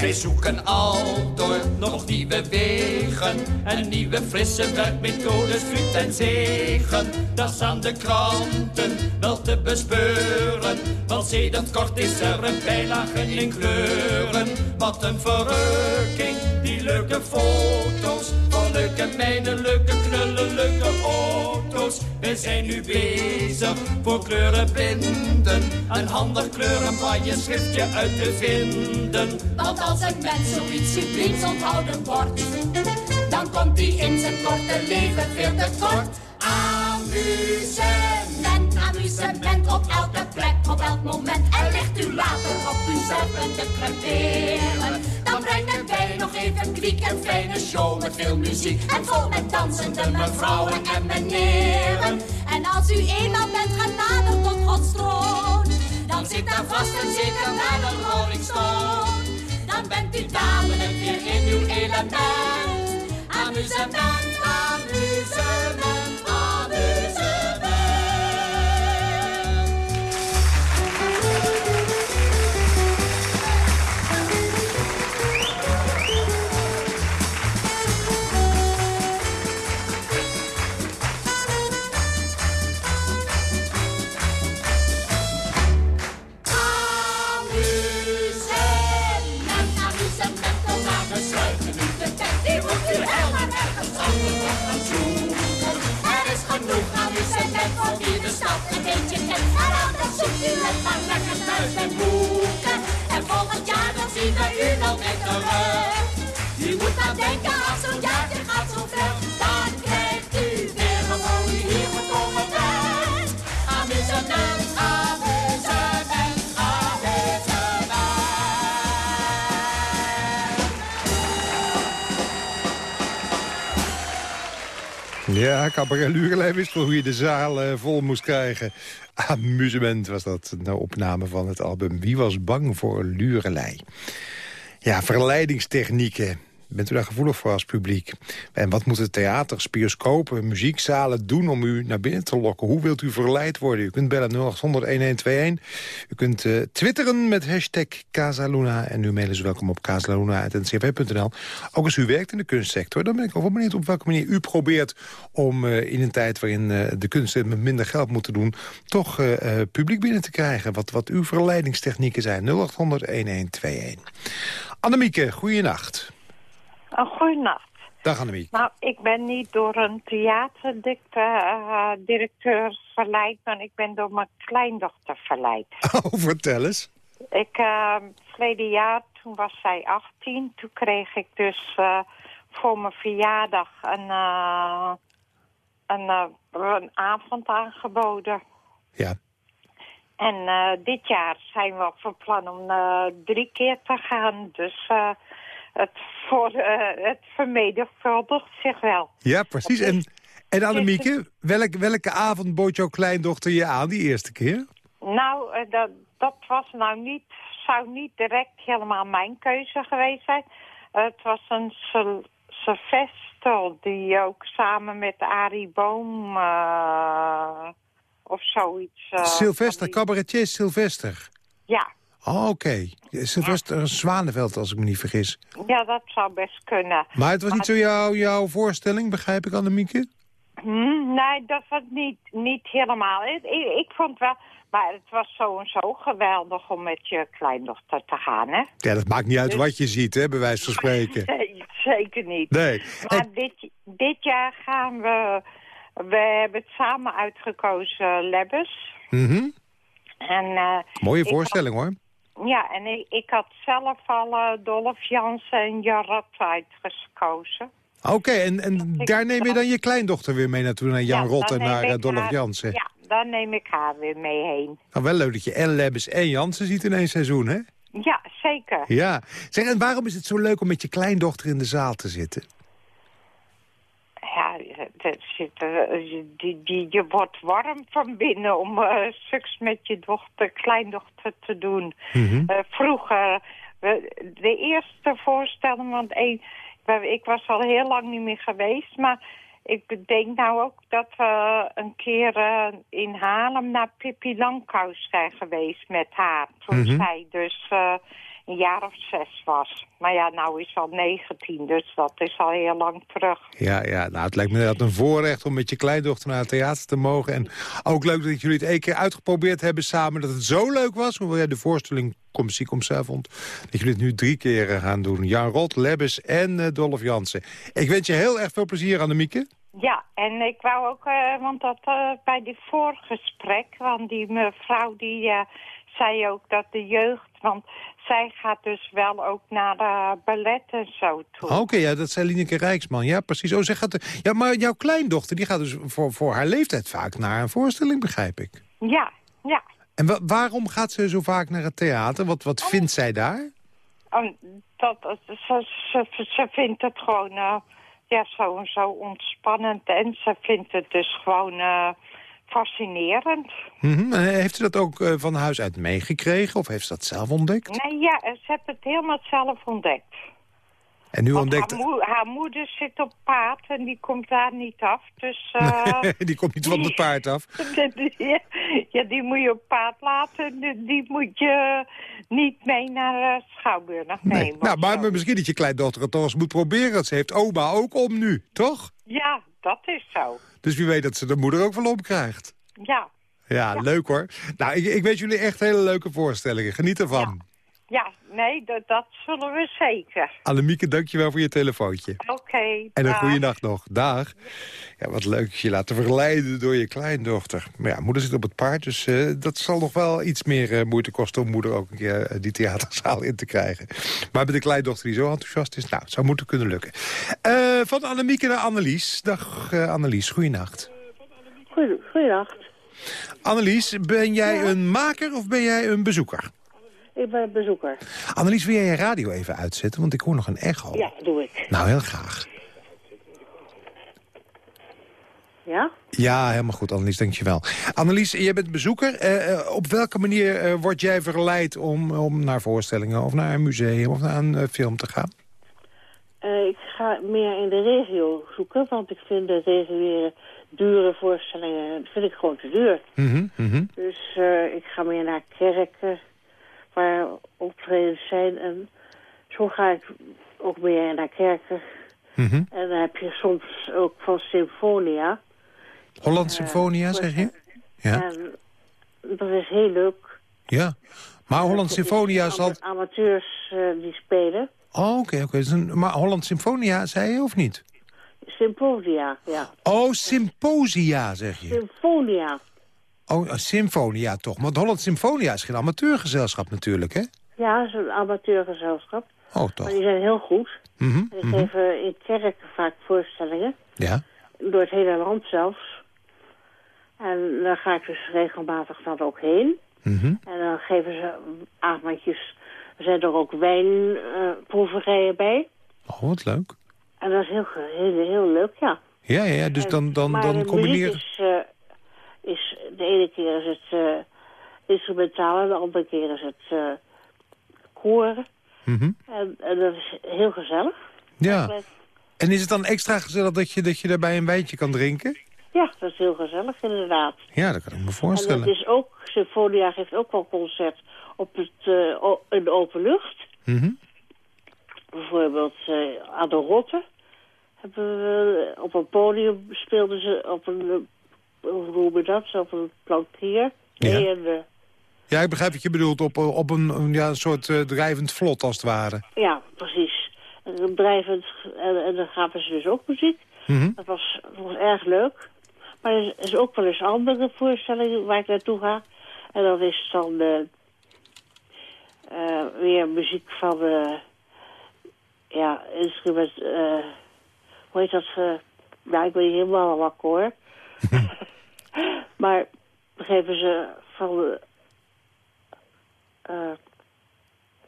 Wij zoeken al door nog nieuwe wegen en nieuwe frisse werkmethodes, fruit en zegen. Dat is aan de kranten wel te bespeuren, want sedert kort is er een bijlage in kleuren. Wat een verrukking, die leuke foto's leuke meiden, leuke knullen, leuke auto's. We zijn nu bezig voor kleurenblinden, een handig kleurenpaje schriftje uit te vinden. Want als een mens zoiets subliems onthouden wordt, dan komt hij in zijn korte leven veel te kort. Amusement, amusement op elke plek, op elk moment. En ligt u later op uzelf te creperen. Brengen wij nog even kwiek en fijne show met veel muziek. En vol met dansende mevrouwen en meneren. En als u eenmaal bent genaderd tot Gods troon, dan zit daar vast en zeker naar de Rolling Stone. Dan bent u dadelijk weer in uw element. Amusement, amusement. Het maar lekker thuis en boeken. En volgend jaar dan zien we u wel weer terug. U moet maar denken, Ja, Cabaret Lurelei wist wel hoe je de zaal eh, vol moest krijgen. Amusement was dat, een opname van het album Wie was bang voor Lurelei. Ja, verleidingstechnieken. Bent u daar gevoelig voor als publiek? En wat moeten theaters, bioscopen, muziekzalen doen om u naar binnen te lokken? Hoe wilt u verleid worden? U kunt bellen 0800-1121. U kunt uh, twitteren met hashtag Casaluna. En uw mail is welkom op casaluna.ncv.nl. Ook als u werkt in de kunstsector, dan ben ik wel benieuwd op welke manier u probeert om uh, in een tijd waarin uh, de kunsten met minder geld moeten doen, toch publiek binnen te krijgen. Wat, wat uw verleidingstechnieken zijn. 0800-1121. Annemieke, goeienacht. Een goeienacht. Dag Annemiek. Nou, ik ben niet door een theaterdirecteur verleid, maar ik ben door mijn kleindochter verleid. [LAUGHS] Oh, vertel eens. Ik, uh, verleden jaar, toen was zij 18, toen kreeg ik dus uh, voor mijn verjaardag een, uh, een, een avond aangeboden. Ja. En dit jaar zijn we van plan om drie keer te gaan, dus het, voor, uh, het vermenigvuldigt zich wel. Ja, precies. En, en Annemieke, welk, welke avond bood jouw kleindochter je aan die eerste keer? Nou, uh, dat, dat was nou niet, zou niet direct helemaal mijn keuze geweest zijn. het was een Sylvester die ook samen met Arie Boom uh, of zoiets... Sylvester, cabaretier Sylvester. Ja, Oh, oké. Okay. Sylvester ja. Zwaneveld, als ik me niet vergis. Ja, dat zou best kunnen. Maar het was niet zo jouw, jouw voorstelling, begrijp ik, Annemieke? Hmm, nee, dat was niet, niet helemaal. Ik, vond wel... Maar het was zo en zo geweldig om met je kleindochter te gaan, hè? Ja, dat maakt niet uit dus... wat je ziet, hè, bij wijze van spreken. [LAUGHS] nee, zeker niet. Nee. Maar en... dit, dit jaar gaan we... We hebben het samen uitgekozen, Lebbes. Mm -hmm. en, uh, Mooie voorstelling, had... hoor. Ja, en ik, ik had zelf al uh, Dolph Jansen en Jarrat uitgekozen. Oké, okay, en, en daar neem je dan je kleindochter weer mee naartoe, naar Jan ja, Rot en naar uh, Dolph Jansen? Ja, daar neem ik haar weer mee heen. Nou, wel leuk dat je en Lebbes en Jansen ziet in één seizoen, hè? Ja, zeker. Ja. Zeg, en waarom is het zo leuk om met je kleindochter in de zaal te zitten? Ja, die, die, je wordt warm van binnen om uh, seks met je dochter, kleindochter te doen. Mm -hmm. uh, vroeger, de eerste voorstelling, want ik was al heel lang niet meer geweest, maar ik denk nou ook dat we een keer uh, in Haarlem naar Pippi Langkous zijn geweest met haar. Toen Mm -hmm. zij dus een jaar of zes was. Maar ja, nou is al 19, dus dat is al heel lang terug. Ja, ja nou, het lijkt me dat een voorrecht om met je kleindochter naar het theater te mogen. En ook leuk dat jullie het één keer uitgeprobeerd hebben samen. Dat het zo leuk was, hoewel jij de voorstelling Commissie vond. Dat jullie het nu drie keer gaan doen. Jan Rot, Lebbes en uh, Dolph Jansen. Ik wens je heel erg veel plezier, Annemieke. Ja, en ik wou ook, uh, want dat uh, bij die voorgesprek, want die mevrouw die zei ook dat de jeugd, want zij gaat dus wel ook naar de ballet en zo toe. Oké, okay, ja, dat zei Lineke Rijksman. Ja, precies. Oh, zij gaat, ja, maar jouw kleindochter die gaat dus voor, voor haar leeftijd vaak naar een voorstelling, begrijp ik. Ja, ja. En wa waarom gaat ze zo vaak naar het theater? Wat, wat vindt zij daar? Dat, ze, ze, ze vindt het gewoon uh, ja, zo, zo ontspannend. En ze vindt het dus gewoon... Uh, fascinerend. Mm -hmm. Heeft u dat ook uh, van huis uit meegekregen of heeft ze dat zelf ontdekt? Nee, ja, ze heeft het helemaal zelf ontdekt. En nu Want ontdekt... Haar, haar, moeder zit op paard en die komt daar niet af, dus... [LAUGHS] Uh... die komt niet van het paard af? [LAUGHS] ja, die moet je op paard laten, die moet je niet mee naar uh, Schouwburg nemen. Nee. Nou, maar, maar misschien dat je kleindochter het toch eens moet proberen. Ze heeft oma ook om nu, toch? Ja, dat is zo. Dus wie weet dat ze de moeder ook wel krijgt. Ja. Ja, ja. leuk hoor. Nou, ik, ik wens jullie echt hele leuke voorstellingen. Geniet ervan. Ja, nee, dat, dat zullen we zeker. Annemieke, dankjewel voor je telefoontje. Oké, okay, En een goede nacht nog. Dag. Ja, wat leuk je laten verleiden door je kleindochter. Maar ja, moeder zit op het paard, dus uh, dat zal nog wel iets meer uh, moeite kosten... om moeder ook een keer uh, die theaterzaal in te krijgen. Maar met de kleindochter die zo enthousiast is, nou, het zou moeten kunnen lukken. van Annemieke naar Annelies. Dag Annelies, goeienacht. Goeienacht. Annelies, ben jij ja. een maker of ben jij een bezoeker? Ik ben bezoeker. Annelies, wil jij je radio even uitzetten? Want ik hoor nog een echo. Ja, doe ik. Nou, heel graag. Ja? Ja, helemaal goed, Annelies, dankjewel. Annelies, jij bent bezoeker. Eh, eh, op welke manier eh, word jij verleid om, om naar voorstellingen... of naar een museum of naar een film te gaan? Ik ga meer in de regio zoeken, want ik vind de reguliere dure voorstellingen vind ik gewoon te duur. Mhm, mhm. Dus ik ga meer naar kerken waar optredens zijn en zo ga ik ook meer naar kerken. Mhm. En dan heb je soms ook van Symfonia. Holland Eh, Symfonia, zeg je? Ja. En dat is heel leuk. ja. Maar Holland Symfonia zal... Am- Amateurs eh, die spelen. Oh, oké, oké. Maar Holland Symfonia, zei je of niet? Symfonia, ja. Oh, Symposia, zeg je. Symfonia. Oh, een Symfonia toch. Want Holland Symfonia is geen amateurgezelschap natuurlijk, hè? Ja, dat is een amateurgezelschap. Oh, toch. Maar die zijn heel goed. En die mhm. geven in kerken vaak voorstellingen. Ja. Door het hele land zelfs. En daar ga ik dus regelmatig dan ook heen. Mhm. En dan geven ze avondjes. Er zijn er ook wijnproeverijen bij. Oh, wat leuk. En dat is heel, heel, heel leuk, ja. Ja, ja, ja, dus En- dan, dan, maar dan de combineer... muziek is, is... De ene keer is het eh instrumentaal en de andere keer is het eh koren. Mhm. En, en dat is heel gezellig. Ja. En is het dan extra gezellig dat je, dat je daarbij een wijntje kan drinken? Ja, dat is heel gezellig inderdaad. Ja, dat kan ik me En voorstellen. dat is ook, Symfonia geeft ook wel concert op het, eh, in de open lucht. Mhm. Bijvoorbeeld aan de Rotte. Hebben we, op een podium speelden ze op een, hoe noemen we dat, op een plankier. Ja. En, eh, Ja, ik begrijp wat je bedoelt. Op, op een, een, ja, een soort eh, drijvend vlot, als het ware. ja, precies. En dan drijvend, en, en dan gaven ze dus ook muziek. Mhm. Dat was, dat was erg leuk. Maar er is ook wel eens andere voorstellingen waar ik naartoe ga. En dat is dan eh, eh, weer muziek van... eh ja, instrument... eh hoe heet dat? eh nou, ik ben niet helemaal wakker hoor. [LAUGHS] maar geven ze van... de eh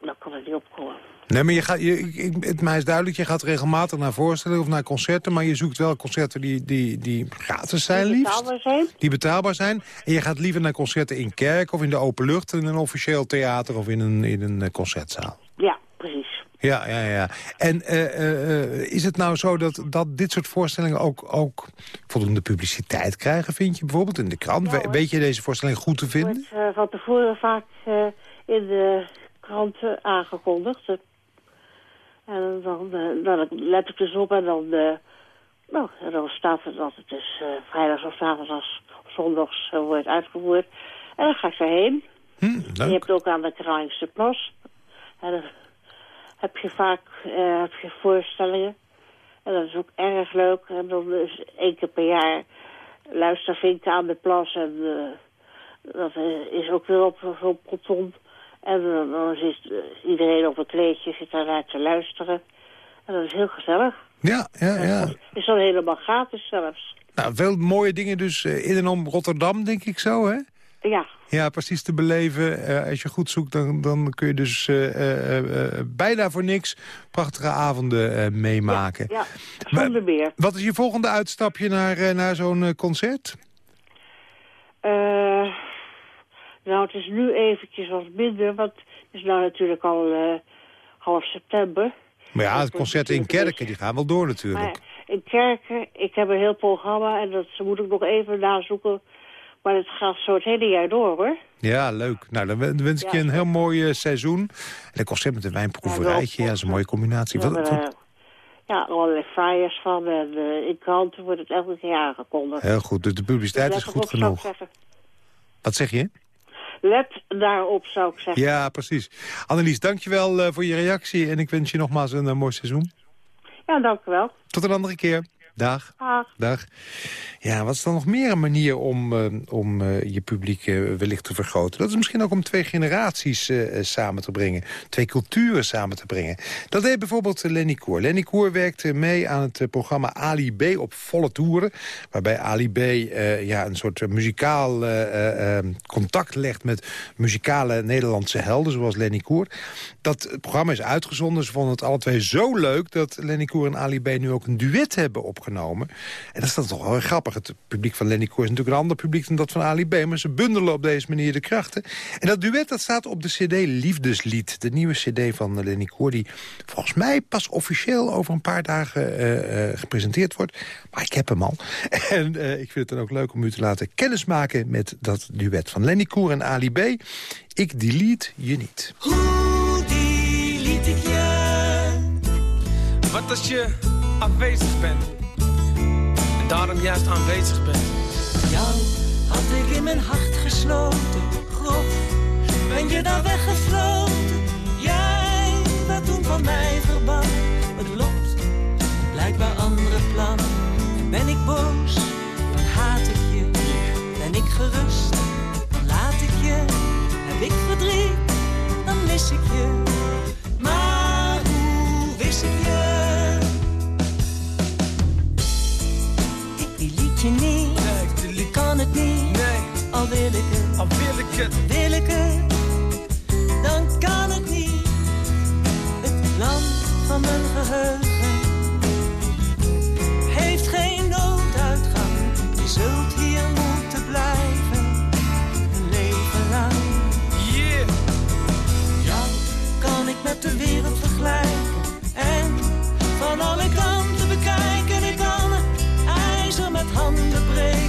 nou kan ik niet opkomen. Nee, maar je gaat, je, ik- ik- het mij is duidelijk, je gaat regelmatig naar voorstellingen of naar concerten... maar je zoekt wel concerten die, die, die gratis zijn Die liefst. betaalbaar zijn. Die betaalbaar zijn. En je gaat liever naar concerten in kerk of in de open lucht... in een officieel theater of in een, in een eh, concertzaal. Ja. Ja, ja. En eh, eh, eh, is het nou zo dat, dat dit soort voorstellingen ook, ook voldoende publiciteit krijgen, vind je? Bijvoorbeeld in de krant. We- Weet je deze voorstelling goed te vinden? wordt eh, van tevoren vaak in de kranten aangekondigd. En dan, dan let ik dus op en dan, nou, dan staat het dat het dus vrijdags of zaterdags of zondags wordt uitgevoerd. En dan ga ik daarheen. Hm, je hebt ook aan de Kralingse Plas. En dan heb je vaak eh, heb je voorstellingen. En dat is ook erg leuk. En dan is één keer per jaar luistervinken aan de plas. En eh, dat eh, is ook weer op zo'n proton. En dan zit iedereen op een kleedje, zit daarnaar te luisteren. En dat is heel gezellig. Ja, ja, ja. Het is dan helemaal gratis zelfs. Nou, veel mooie dingen dus in en om Rotterdam, denk ik zo, hè? Ja, Ja, precies te beleven. Eh, als je goed zoekt, dan, dan kun je dus eh, eh, bijna voor niks prachtige avonden meemaken. ja, zonder meer. Wat is je volgende uitstapje naar, naar zo'n concert? Nou, het is nu eventjes wat minder, want het is nou natuurlijk al half september. Maar ja, het concert in Kerken, die gaan wel door natuurlijk. Maar in Kerken, ik heb een heel programma en dat moet ik nog even nazoeken. Maar het gaat zo het hele jaar door, hoor. Ja, leuk. Nou, dan wen- wens ik je Ja. een heel mooi eh, seizoen. En een concert met een wijnproeverijtje, ja, dat is een mooie combinatie. We Wat, wat- ja, allerlei flyers van en eh, in kranten wordt het elke keer aangekondigd. Heel goed, dus de publiciteit is goed genoeg. Wat zeg je? Let daarop, zou ik zeggen. Ja, precies. Annelies, dankjewel eh voor je reactie. En ik wens je nogmaals een eh, mooi seizoen. Ja, dank u wel. Tot een andere keer. Dag. Dag. Dag. Ja, wat is dan nog meer een manier om, eh, om eh, je publiek eh, wellicht te vergroten? Dat is misschien ook om twee generaties samen te brengen. Twee culturen samen te brengen. Dat deed bijvoorbeeld Lenny Koer. Lenny Koer werkte mee aan het programma Ali B op volle toeren. Waarbij Ali B ja, een soort muzikaal contact legt met muzikale Nederlandse helden. Zoals Lenny Koer. Dat programma is uitgezonden. Ze vonden het alle twee zo leuk dat Lenny Koer en Ali B nu ook een duet hebben En dat is dan toch wel grappig. Het publiek van Lenny Koer is natuurlijk een ander publiek dan dat van Ali B. Maar ze bundelen op deze manier de krachten. En dat duet dat staat op de cd Liefdeslied. De nieuwe cd van Lenny Koer die volgens mij pas officieel over een paar dagen uh, uh, gepresenteerd wordt. Maar ik heb hem al. [LAUGHS] En uh, ik vind het dan ook leuk om u te laten kennismaken met dat duet van Lenny Koer en Ali B. Ik delete je niet. Hoe ik je? Wat als je afwezig bent? Daarom juist aanwezig bent? Jou had ik in mijn hart gesloten, grof. Ben je daar weggefloten? Jij werd toen van mij verbannen. Het lot, blijkbaar andere plannen. Ben ik boos, dan haat ik je. Ben ik gerust, dan laat ik je. Heb ik verdriet, dan mis ik je. Maar Je niet, nee, ik kan het niet. Nee, al wil ik het, al wil ik het, wil ik het. Dan kan het niet. Het land van mijn geheugen heeft geen nooduitgang. Je zult hier moeten blijven, een leven lang. Yeah. Jou kan ik met de wereld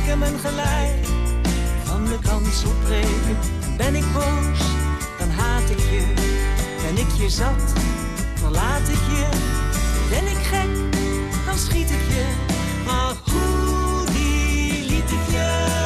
breken, mijn gelijk van de kans opbreken. Ben ik boos, dan haat ik je. Ben ik je zat, dan laat ik je. Ben ik gek, dan schiet ik je. Maar hoe delete ik je?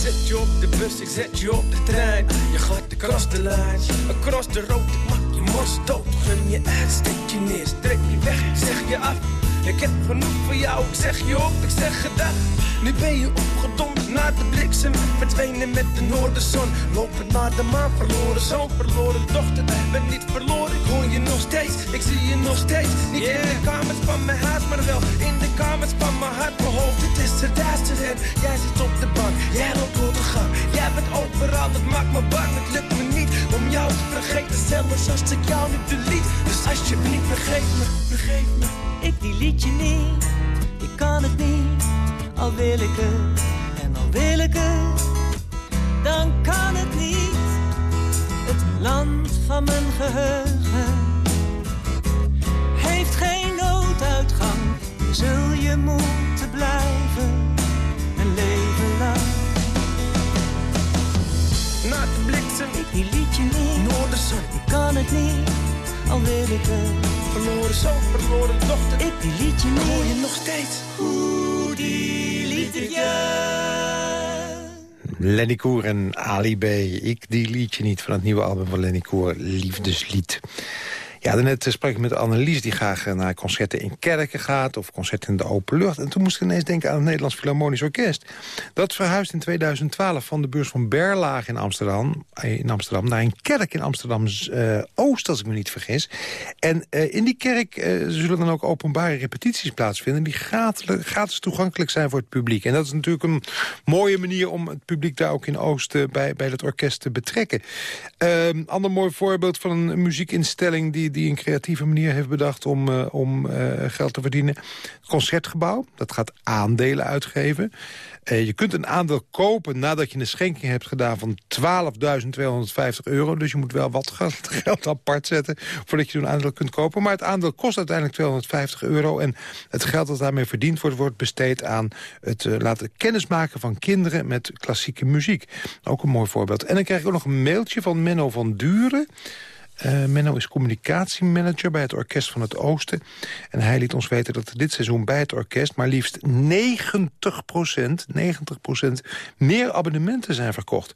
Zet je op de bus, ik zet je op de trein. Je gaat across de lijn, across de rood. Ik maak je mors dood, gun je uit, steek je neer. Trek je weg, zeg je af. Ik heb genoeg voor jou, ik zeg je op, ik zeg gedag. Nu ben je opgedomd naar de bliksem. Verdwenen met de noorderzon. Lopen naar de maan, verloren zoon, verloren dochter. Ben niet verloren, ik hoor je nog steeds. Ik zie je nog steeds. Niet in de kamers van mijn huis, maar wel in de kamers van mijn hart. Mijn hoofd, het is er duister en jij zit op de bank. Jij loopt door de gang. Jij bent overal, het maakt me bang. Het lukt me niet om jou te vergeten. Zelfs als ik jou nu delete. Dus alsjeblieft, vergeet me, vergeet me. Ik delete je niet, ik kan het niet. Al wil ik het en al wil ik het, dan kan het niet. Het land van mijn geheugen heeft geen nooduitgang. Je zul je moeten blijven, een leven lang. Na de bliksem, Ik delete je niet, noorderzon. ik kan het niet. Al wil ik het, Verloren zoon, verloren dochter. Nog steeds. Hoe delete ik je? Lenny Koer en Ali B. Ik die liedje niet van het nieuwe album van Lenny Koer, Liefdeslied. Ja, daarnet eh, sprak ik met Annelies die graag eh, naar concerten in kerken gaat... of concerten in de open lucht. En toen moest ik ineens denken aan het Nederlands Philharmonisch Orkest. Dat verhuisde in 2012 van de beurs van Berlage in Amsterdam... eh, in Amsterdam naar een kerk in Amsterdam-Oost, als ik me niet vergis. En in die kerk zullen dan ook openbare repetities plaatsvinden... die gratis, toegankelijk zijn voor het publiek. En dat is natuurlijk een mooie manier om het publiek daar ook in Oost... bij, bij het orkest te betrekken. Een ander mooi voorbeeld van een muziekinstelling... die, die een creatieve manier heeft bedacht om, eh, om eh, geld te verdienen. Concertgebouw, dat gaat aandelen uitgeven. Eh, je kunt een aandeel kopen nadat je een schenking hebt gedaan van 12.250 euro. Dus je moet wel wat [LAUGHS] geld, apart zetten voordat je zo'n aandeel kunt kopen. Maar het aandeel kost uiteindelijk 250 euro. En het geld dat daarmee verdiend wordt, wordt besteed aan het laten kennismaken van kinderen met klassieke muziek. Ook een mooi voorbeeld. En dan krijg ik ook nog een mailtje van Menno van Duren. Uh, Menno is communicatiemanager bij het Orkest van het Oosten. En hij liet ons weten dat dit seizoen bij het orkest... maar liefst 90% 90% meer abonnementen zijn verkocht.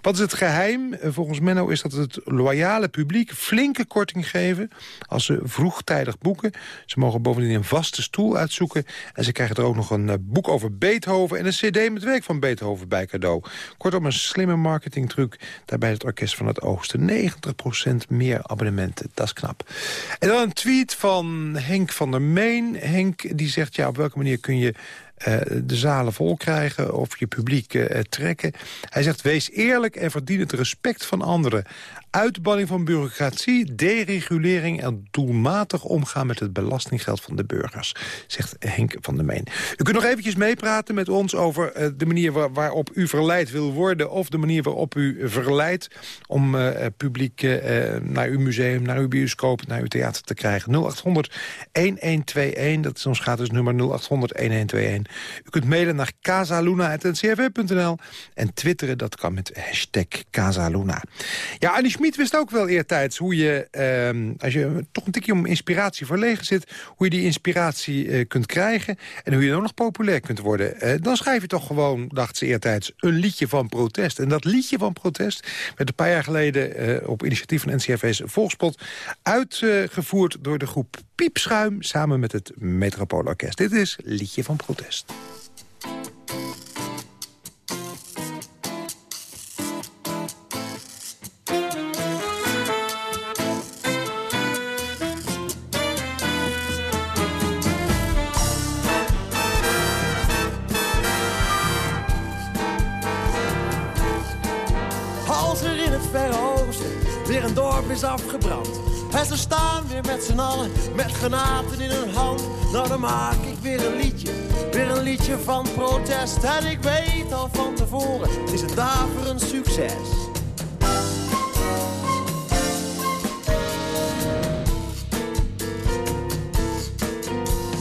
Wat is het geheim? Uh, volgens Menno is dat het loyale publiek flinke korting geven... als ze vroegtijdig boeken. Ze mogen bovendien een vaste stoel uitzoeken. En ze krijgen er ook nog een uh, boek over Beethoven... en een cd met werk van Beethoven bij cadeau. Kortom, een slimme marketingtruc daarbij het Orkest van het Oosten. 90% meer abonnementen. Dat is knap. En dan een tweet van Henk van der Meen. Henk die zegt, ja, op welke manier kun je de zalen vol krijgen of je publiek eh, trekken. Hij zegt, wees eerlijk en verdien het respect van anderen. Uitbanning van bureaucratie, deregulering en doelmatig omgaan met het belastinggeld van de burgers, zegt Henk van der Meen. U kunt nog eventjes meepraten met ons over eh, de manier waarop u verleid wil worden of de manier waarop u verleidt om publiek naar uw museum, naar uw bioscoop, naar uw theater te krijgen. 0800 1121, dat is ons gratis nummer 0800 1121. U kunt mailen naar casaluna.ncrv.nl en twitteren, dat kan met hashtag Casaluna. Ja, Annie Schmid wist ook wel eertijds hoe je, ehm, als je toch een tikje om inspiratie verlegen zit... hoe je die inspiratie eh, kunt krijgen en hoe je dan nog populair kunt worden. Eh, dan schrijf je toch gewoon, dacht ze eertijds, een liedje van protest. En dat liedje van protest werd een paar jaar geleden eh, op initiatief van NCRV's Volkspot... uitgevoerd door de groep Piepschuim samen met het Metropoolorkest. Dit is Liedje van Protest. Als er in het verre oosten weer een dorp is afgebrand en ze staan weer met z'n allen, met granaten in hun hand. Nou, dan maak ik weer een liedje, weer een liedje van protest. En ik weet al van tevoren, is het daarvoor een succes.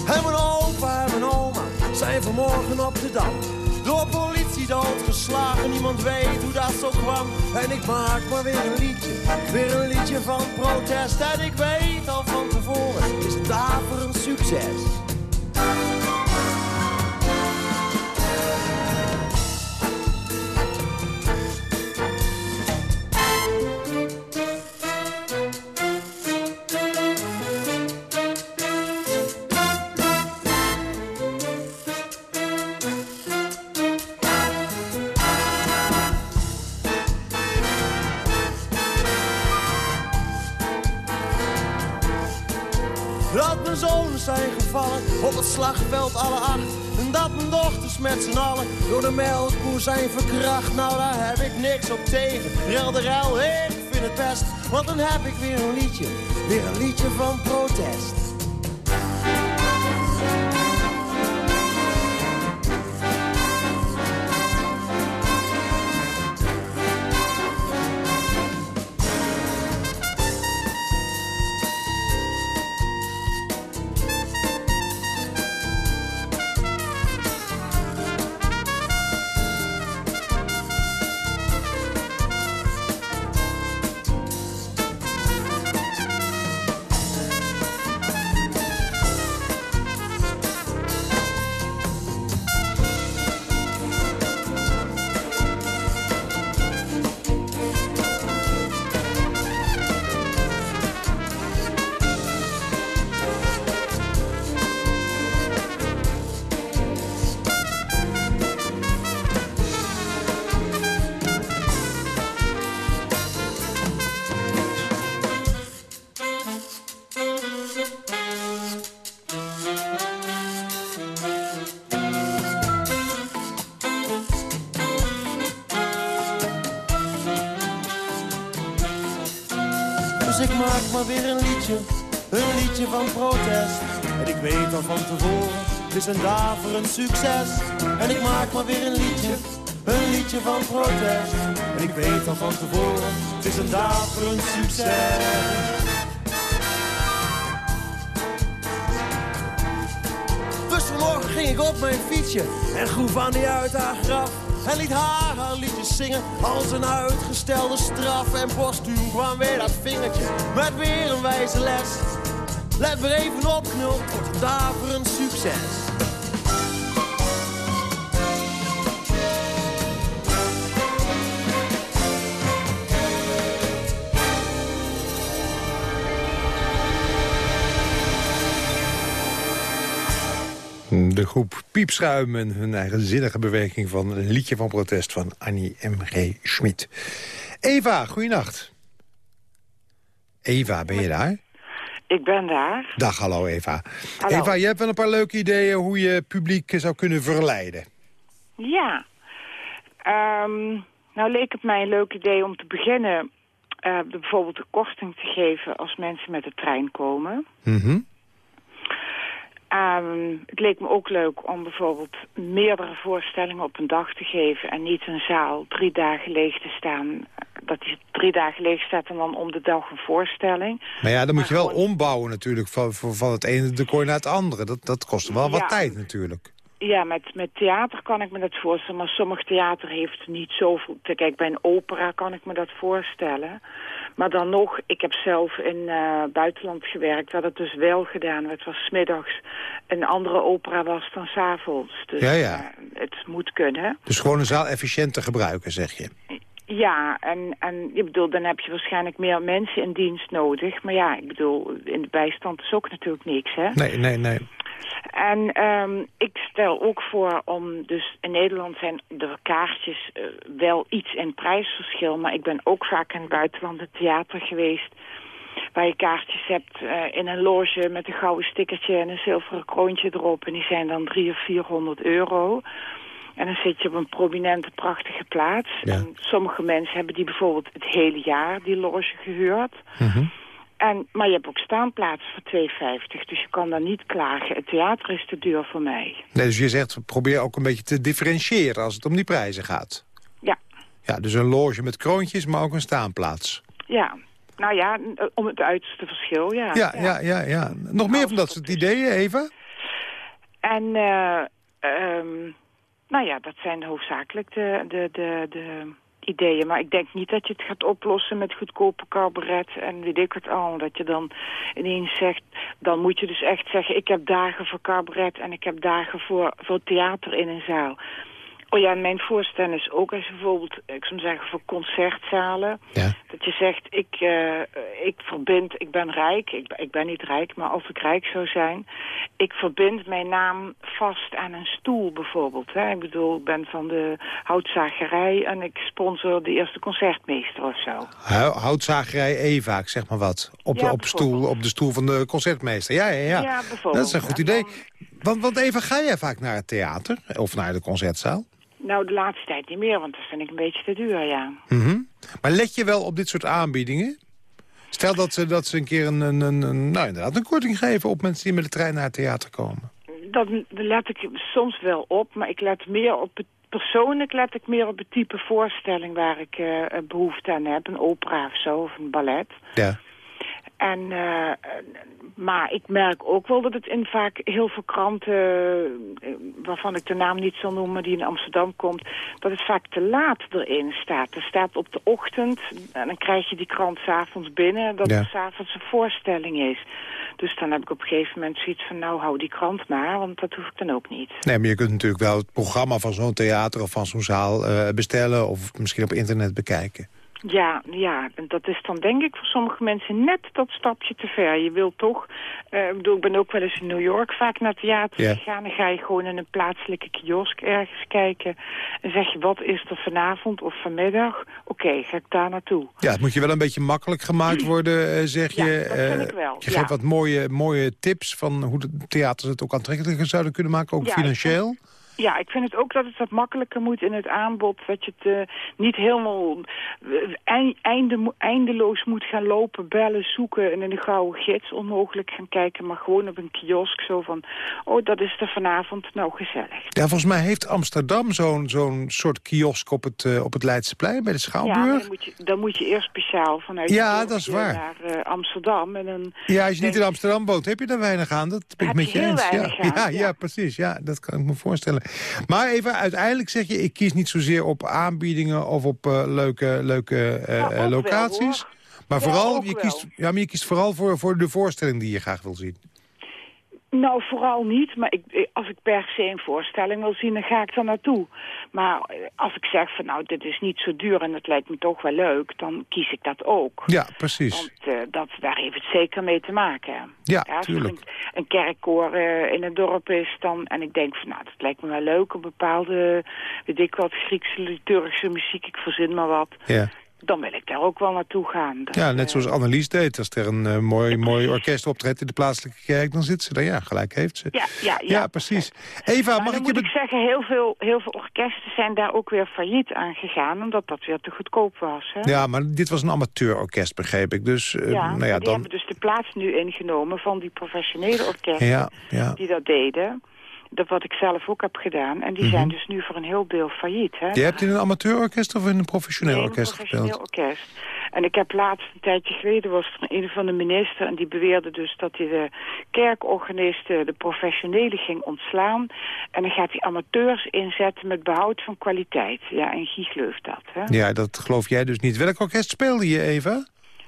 En mijn opa en mijn oma zijn vanmorgen op de dam. Door politie doodgeslagen, niemand weet hoe dat zo kwam. En ik maak maar weer een liedje, weer een liedje van protest. En ik weet al van tevoren, is het daarvoor een succes. Zijn verkracht. Nou, daar heb ik niks op tegen. Rel de rel, ik vind het best. Want dan heb ik weer een liedje, weer een liedje van protest. Van protest. En ik weet al van tevoren, het is een daverend succes. En ik maak maar weer een liedje, een liedje van protest. En ik weet al van tevoren, het is een daverend succes. Dus vanmorgen ging ik op mijn fietsje en groef aan die uit haar graf. En liet haar haar liedjes zingen als een uitgestelde straf. En postuum kwam weer dat vingertje met weer een wijze les. Let maar even op, knul, het een succes. Groep Piepschuim en hun eigenzinnige beweging van een liedje van protest van Annie M.G. Schmid. Eva, goeienacht. Eva, ben je daar? Ik ben daar. Dag, hallo Eva. Hallo. Eva, je hebt wel een paar leuke ideeën hoe je publiek zou kunnen verleiden. Ja. Ehm, nou leek het mij een leuk idee om te beginnen... eh, bijvoorbeeld de korting te geven als mensen met de trein komen. Mhm. Ehm, het leek me ook leuk om bijvoorbeeld meerdere voorstellingen op een dag te geven... en niet een zaal drie dagen leeg te staan. Dat die drie dagen leeg staat en dan om de dag een voorstelling. Maar ja, dan moet je wel ombouwen natuurlijk van, van het ene decor naar het andere. Dat, dat kost wel wat tijd natuurlijk. Ja, met, met theater kan ik me dat voorstellen. Maar sommig theater heeft niet zoveel... Kijk, bij een opera kan ik me dat voorstellen. Maar dan nog, ik heb zelf in eh buitenland gewerkt... waar het dus wel gedaan werd. Het was middags een andere opera was dan 's avonds. Dus Ja, ja. eh, het moet kunnen. Dus gewoon een zaal efficiënter gebruiken, zeg je. Ja, en, en ik bedoel, dan heb je waarschijnlijk meer mensen in dienst nodig. Maar ja, ik bedoel, in de bijstand is ook natuurlijk niks, hè? Nee, nee, nee. En ehm, ik stel ook voor om, dus in Nederland zijn de kaartjes eh, wel iets in prijsverschil, maar ik ben ook vaak in het buitenland het theater geweest, waar je kaartjes hebt eh, in een loge met een gouden stickertje en een zilveren kroontje erop, en die zijn dan 300 of 400 euro. En dan zit je op een prominente, prachtige plaats. En sommige mensen hebben die bijvoorbeeld het hele jaar, die loge, gehuurd. En, maar je hebt ook staanplaatsen voor 2,50. Dus je kan dan niet klagen. Het theater is te duur voor mij. nee. Dus je zegt, probeer ook een beetje te differentiëren als het om die prijzen gaat. Ja. Ja, dus een loge met kroontjes, maar ook een staanplaats. Ja. Nou ja, n- om het uiterste verschil, ja. Ja, ja, ja. ja, Nog meer van dat soort ideeën, Eva? En, eh, ehm, nou ja, dat zijn hoofdzakelijk de, de, de, de ideeën. Maar ik denk niet dat je het gaat oplossen met goedkope cabaret en weet ik het al. Dat je dan ineens zegt, dan moet je dus echt zeggen... ik heb dagen voor cabaret en ik heb dagen voor, voor theater in een zaal. Oh ja, mijn voorstel is ook als je bijvoorbeeld, ik zou zeggen, voor concertzalen. Dat je zegt, ik, eh, ik verbind, ik ben rijk, ik, ik ben niet rijk, maar als ik rijk zou zijn, ik verbind mijn naam vast aan een stoel bijvoorbeeld. Hè. Ik bedoel, ik ben van de houtzagerij en ik sponsor de eerste concertmeester of zo. Houtzagerij Eva, ik zeg maar wat. Op, Ja, op, stoel, op de stoel van de concertmeester. Ja, ja, ja. Ja, bijvoorbeeld. Dat is een goed idee. Want, want Eva, ga jij vaak naar het theater? Of naar de concertzaal? Nou, de laatste tijd niet meer, want dat vind ik een beetje te duur, ja. Mhm. Maar let je wel op dit soort aanbiedingen? Stel dat ze, dat ze een keer een, een, een, een- nou, inderdaad een korting geven op mensen die met de trein naar het theater komen. Dat let ik soms wel op, maar ik let meer op het persoonlijk let ik meer op het type voorstelling waar ik eh, behoefte aan heb. Een opera of zo, of een ballet. Ja. En, eh, maar ik merk ook wel dat het in vaak heel veel kranten, eh, waarvan ik de naam niet zal noemen, die in Amsterdam komt, dat het vaak te laat erin staat. Er staat op de ochtend, en dan krijg je die krant s'avonds binnen, dat Ja. er s'avonds een voorstelling is. Dus dan heb ik op een gegeven moment zoiets van, nou hou die krant maar, want dat hoef ik dan ook niet. Nee, maar je kunt natuurlijk wel het programma van zo'n theater of van zo'n zaal eh, bestellen... of misschien op internet bekijken. Ja, ja, en dat is dan denk ik voor sommige mensen net dat stapje te ver. Je wilt toch, eh, ik bedoel, ik ben ook wel eens in New York vaak naar theater Ja. gegaan. Dan ga je gewoon in een plaatselijke kiosk ergens kijken. En zeg je, wat is er vanavond of vanmiddag? Oké, ga ik daar naartoe. Ja, het moet je wel een beetje makkelijk gemaakt [CLEARS THROAT] worden, eh, zeg Ja, je. dat vind Eh, ik wel, Je ja. geeft wat mooie, mooie tips van hoe de theaters het ook aantrekkelijker zouden kunnen maken, ook Ja, ik financieel. Ja, ik vind het ook dat het wat makkelijker moet in het aanbod. Dat je het eh, niet helemaal eh, eind- einde, eindeloos moet gaan lopen, bellen, zoeken... en in de gouden gids onmogelijk gaan kijken... maar gewoon op een kiosk zo van... oh, dat is er vanavond, nou gezellig. Ja, volgens mij heeft Amsterdam zo'n zo'n soort kiosk op het, eh, op het Leidseplein bij de Ja, Schouwburg. dan moet, je, dan moet je eerst speciaal vanuit Ja, dat is waar. naar Amsterdam. En dan Ja, als je niet in Amsterdam woont, heb je daar weinig aan. Dat ben ik met je eens. Ja, ja, ja, precies. Ja, dat kan ik me voorstellen. Maar even, uiteindelijk zeg je, ik kies niet zozeer op aanbiedingen of op eh, leuke, leuke eh, wel, locaties. maar vooral, je kiest, ja, maar je kiest vooral voor, voor de voorstelling die je graag wil zien. Nou, vooral niet. Maar ik, eh, als ik per se een voorstelling wil zien, dan ga ik er naartoe. Maar eh, als ik zeg van nou, dit is niet zo duur en het lijkt me toch wel leuk, dan kies ik dat ook. Ja, precies. Want eh, dat, daar heeft het zeker mee te maken. Ja, als er tuurlijk. Een, een kerkkoor in het dorp is dan, en ik denk van nou, dat lijkt me wel leuk, een bepaalde, weet ik wat, Griekse liturgische muziek, ik verzin maar wat. Ja. Dan wil ik daar ook wel naartoe gaan. Dat, Ja, net eh, zoals Annelies deed. Als er een eh, mooi, mooi orkest optreedt in de plaatselijke kerk... dan zit ze daar. Ja, gelijk heeft ze. Ja, ja, ja. precies. Eva, maar mag ik je... moet ik zeggen, heel veel, heel veel orkesten zijn daar ook weer failliet aan gegaan... omdat dat weer te goedkoop was. Hè? Ja, maar dit was een amateurorkest, begreep ik. Dus, eh, Ja, nou ja, die dan... hebben dus de plaats nu ingenomen van die professionele orkesten Ja, ja. die dat deden. Dat wat ik zelf ook heb gedaan. En die Mhm. zijn dus nu voor een heel deel failliet. Hè? Je hebt in een amateurorkest of in een professioneel Nee, een orkest professioneel gespeeld? orkest. En ik heb laatst een tijdje geleden was er een van de minister... en die beweerde dus dat hij de kerkorganisten, de professionelen ging ontslaan. En dan gaat hij amateurs inzetten met behoud van kwaliteit. Ja, en Guy gelooft dat. Hè? Ja, dat geloof jij dus niet. Welk orkest speelde je, Eva?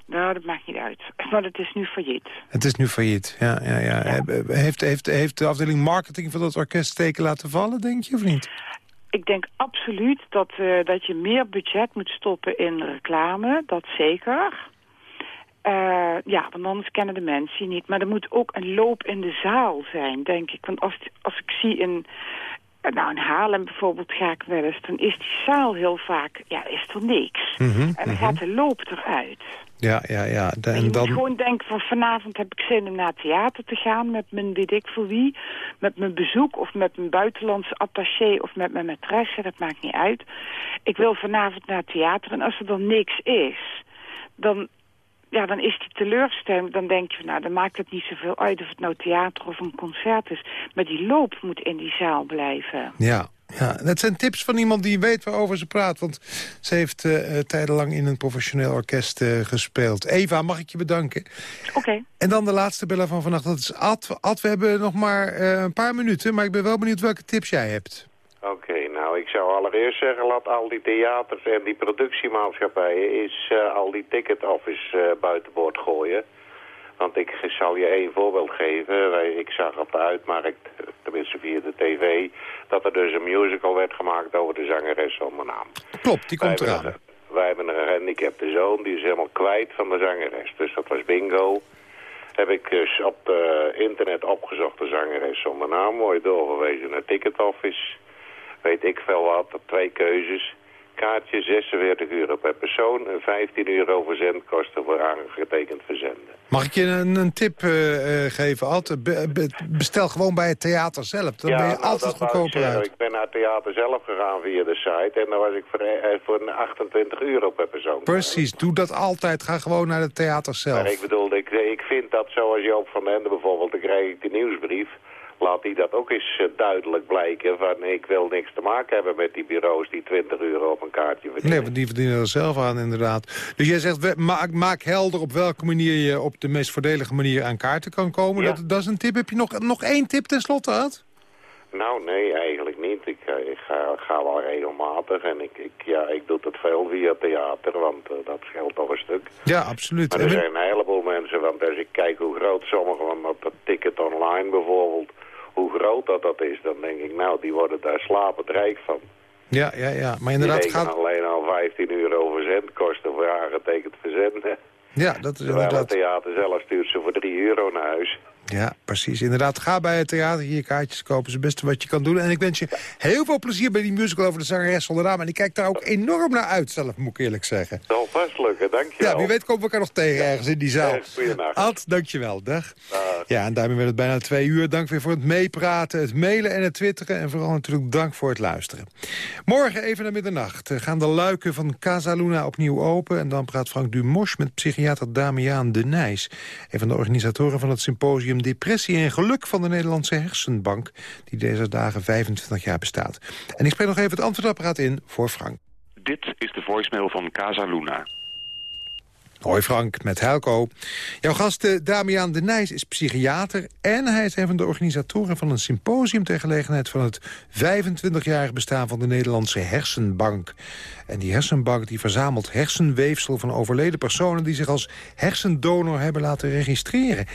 Nou, dat maakt niet uit. [LAUGHS] Maar het is nu failliet. Het is nu failliet. Ja, ja, ja. Heeft, heeft, heeft de afdeling marketing van dat orkest steken laten vallen, denk je, of niet? Ik denk absoluut dat, eh, dat je meer budget moet stoppen in reclame. Dat zeker. Eh, ja, want anders kennen de mensen je niet. Maar er moet ook een loop in de zaal zijn, denk ik. Want als, als ik zie in, nou in Haarlem bijvoorbeeld ga ik wel eens... dan is die zaal heel vaak, ja, is er niks. Mhm, en dan mhm. gaat de loop eruit. Ja, ja, ja. De- En je en moet dan... gewoon denken van vanavond heb ik zin om naar theater te gaan... met mijn weet ik voor wie, met mijn bezoek of met mijn buitenlandse attaché... of met mijn maîtresse, dat maakt niet uit. Ik wil vanavond naar theater en als er dan niks is... dan, ja, dan is die teleurstelling, dan denk je... van, nou, dan maakt het niet zoveel uit of het nou theater of een concert is. Maar die loop moet in die zaal blijven. Ja, ja, dat zijn tips van iemand die weet waarover ze praat. Want ze heeft eh eh, tijdenlang in een professioneel orkest eh, gespeeld. Eva, mag ik je bedanken? Oké. En dan de laatste bellen van vannacht, dat is Ad. Ad, we hebben nog maar eh, een paar minuten... maar ik ben wel benieuwd welke tips jij hebt. Oké, ik zou allereerst zeggen, laat al die theaters en die productiemaatschappijen is eh, al die ticket office eh, buitenboord gooien. Want ik zal je één voorbeeld geven. Wij- Ik zag op de uitmarkt, tenminste via de tv, dat er dus een musical werd gemaakt over de zangeres zonder naam. Klopt, die komt Wij eraan. hebben Wij hebben een gehandicapte zoon, die is helemaal kwijt van de zangeres. Dus dat was bingo. Heb ik dus op eh, internet opgezocht de zangeres zonder naam. Mooi doorgewezen naar Ticket Office. Weet ik veel wat, op twee keuzes. Kaartje 46 euro per persoon en 15 euro verzendkosten voor aangetekend verzenden. Mag ik je een, een tip eh, eh, geven, Ad? Be- be- bestel gewoon bij het theater zelf. Dan ben je nou, altijd goedkoper uit. Ik ben naar het theater zelf gegaan via de site en dan was ik voor, eh, voor 28 euro per persoon. Precies, doe dat altijd. Ga gewoon naar het theater zelf. Maar ik bedoel, ik, ik vind dat zoals Joop van den Ende bijvoorbeeld, dan krijg ik de nieuwsbrief. Laat die dat ook eens eh, duidelijk blijken van ik wil niks te maken hebben met die bureaus die 20 euro op een kaartje verdienen. Nee, want die verdienen er zelf aan, inderdaad. Dus jij zegt, maak, maak helder op welke manier je op de meest voordelige manier aan kaarten kan komen. Ja. Dat, dat is een tip. Heb je nog, nog één tip tenslotte, Ad? Nou, nee, eigenlijk niet. Ik, ga- ik ga, ga wel regelmatig en ik, ik, ja, ik doe het veel via theater, want eh, dat scheelt toch een stuk. Ja, absoluut. Maar er zijn een heleboel mensen, want als ik kijk hoe groot sommige van dat, ticket online bijvoorbeeld, groot dat dat is, dan denk ik, nou, die worden daar slapend rijk van. Ja, ja, ja. Maar Die inderdaad rekenen gaat... alleen al 15 euro verzendkosten voor aangetekend verzenden. Ja, dat is Terwijl het inderdaad... theater zelf stuurt ze voor 3 euro naar huis. Ja, precies. Inderdaad, ga bij het theater hier kaartjes kopen. Dat is het beste wat je kan doen. En ik wens je heel veel plezier bij die musical over de zangeres zonder naam. En ik kijk daar ook enorm naar uit, zelf moet ik eerlijk zeggen. Zal vast lukken, dankjewel. Ja, wie weet komen we elkaar nog tegen ergens in die zaal. Goeienacht. Ad, dankjewel. Dag. Ja, en daarmee werd het bijna twee uur. Dank weer voor het meepraten, het mailen en het twitteren. En vooral natuurlijk dank voor het luisteren. Morgen even naar middernacht eh, gaan de luiken van Casa Luna opnieuw open. En dan praat Frank Dumosch met psychiater Damiaan de Nijs. Een van de organisatoren van het symposium Depressie en Geluk van de Nederlandse Hersenbank. Die deze dagen 25 jaar bestaat. En ik spreek nog even het antwoordapparaat in voor Frank. Dit is de voicemail van Casa Luna. Hoi Frank, met Helco. Jouw gast eh, Damian de Nijs is psychiater... en hij is een van de organisatoren van een symposium... ter gelegenheid van het 25-jarig bestaan van de Nederlandse Hersenbank. En die hersenbank die verzamelt hersenweefsel van overleden personen... die zich als hersendonor hebben laten registreren.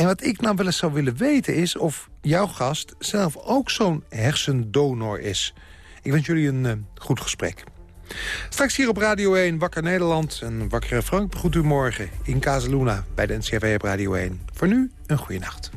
En wat ik nou wel eens zou willen weten is... of jouw gast zelf ook zo'n hersendonor is. Ik wens jullie een eh, goed gesprek. Straks hier op Radio 1 Wakker Nederland. En Wakkere Frank begroet u morgen in Kazeluna bij de NCRV op Radio 1. Voor nu een goede nacht.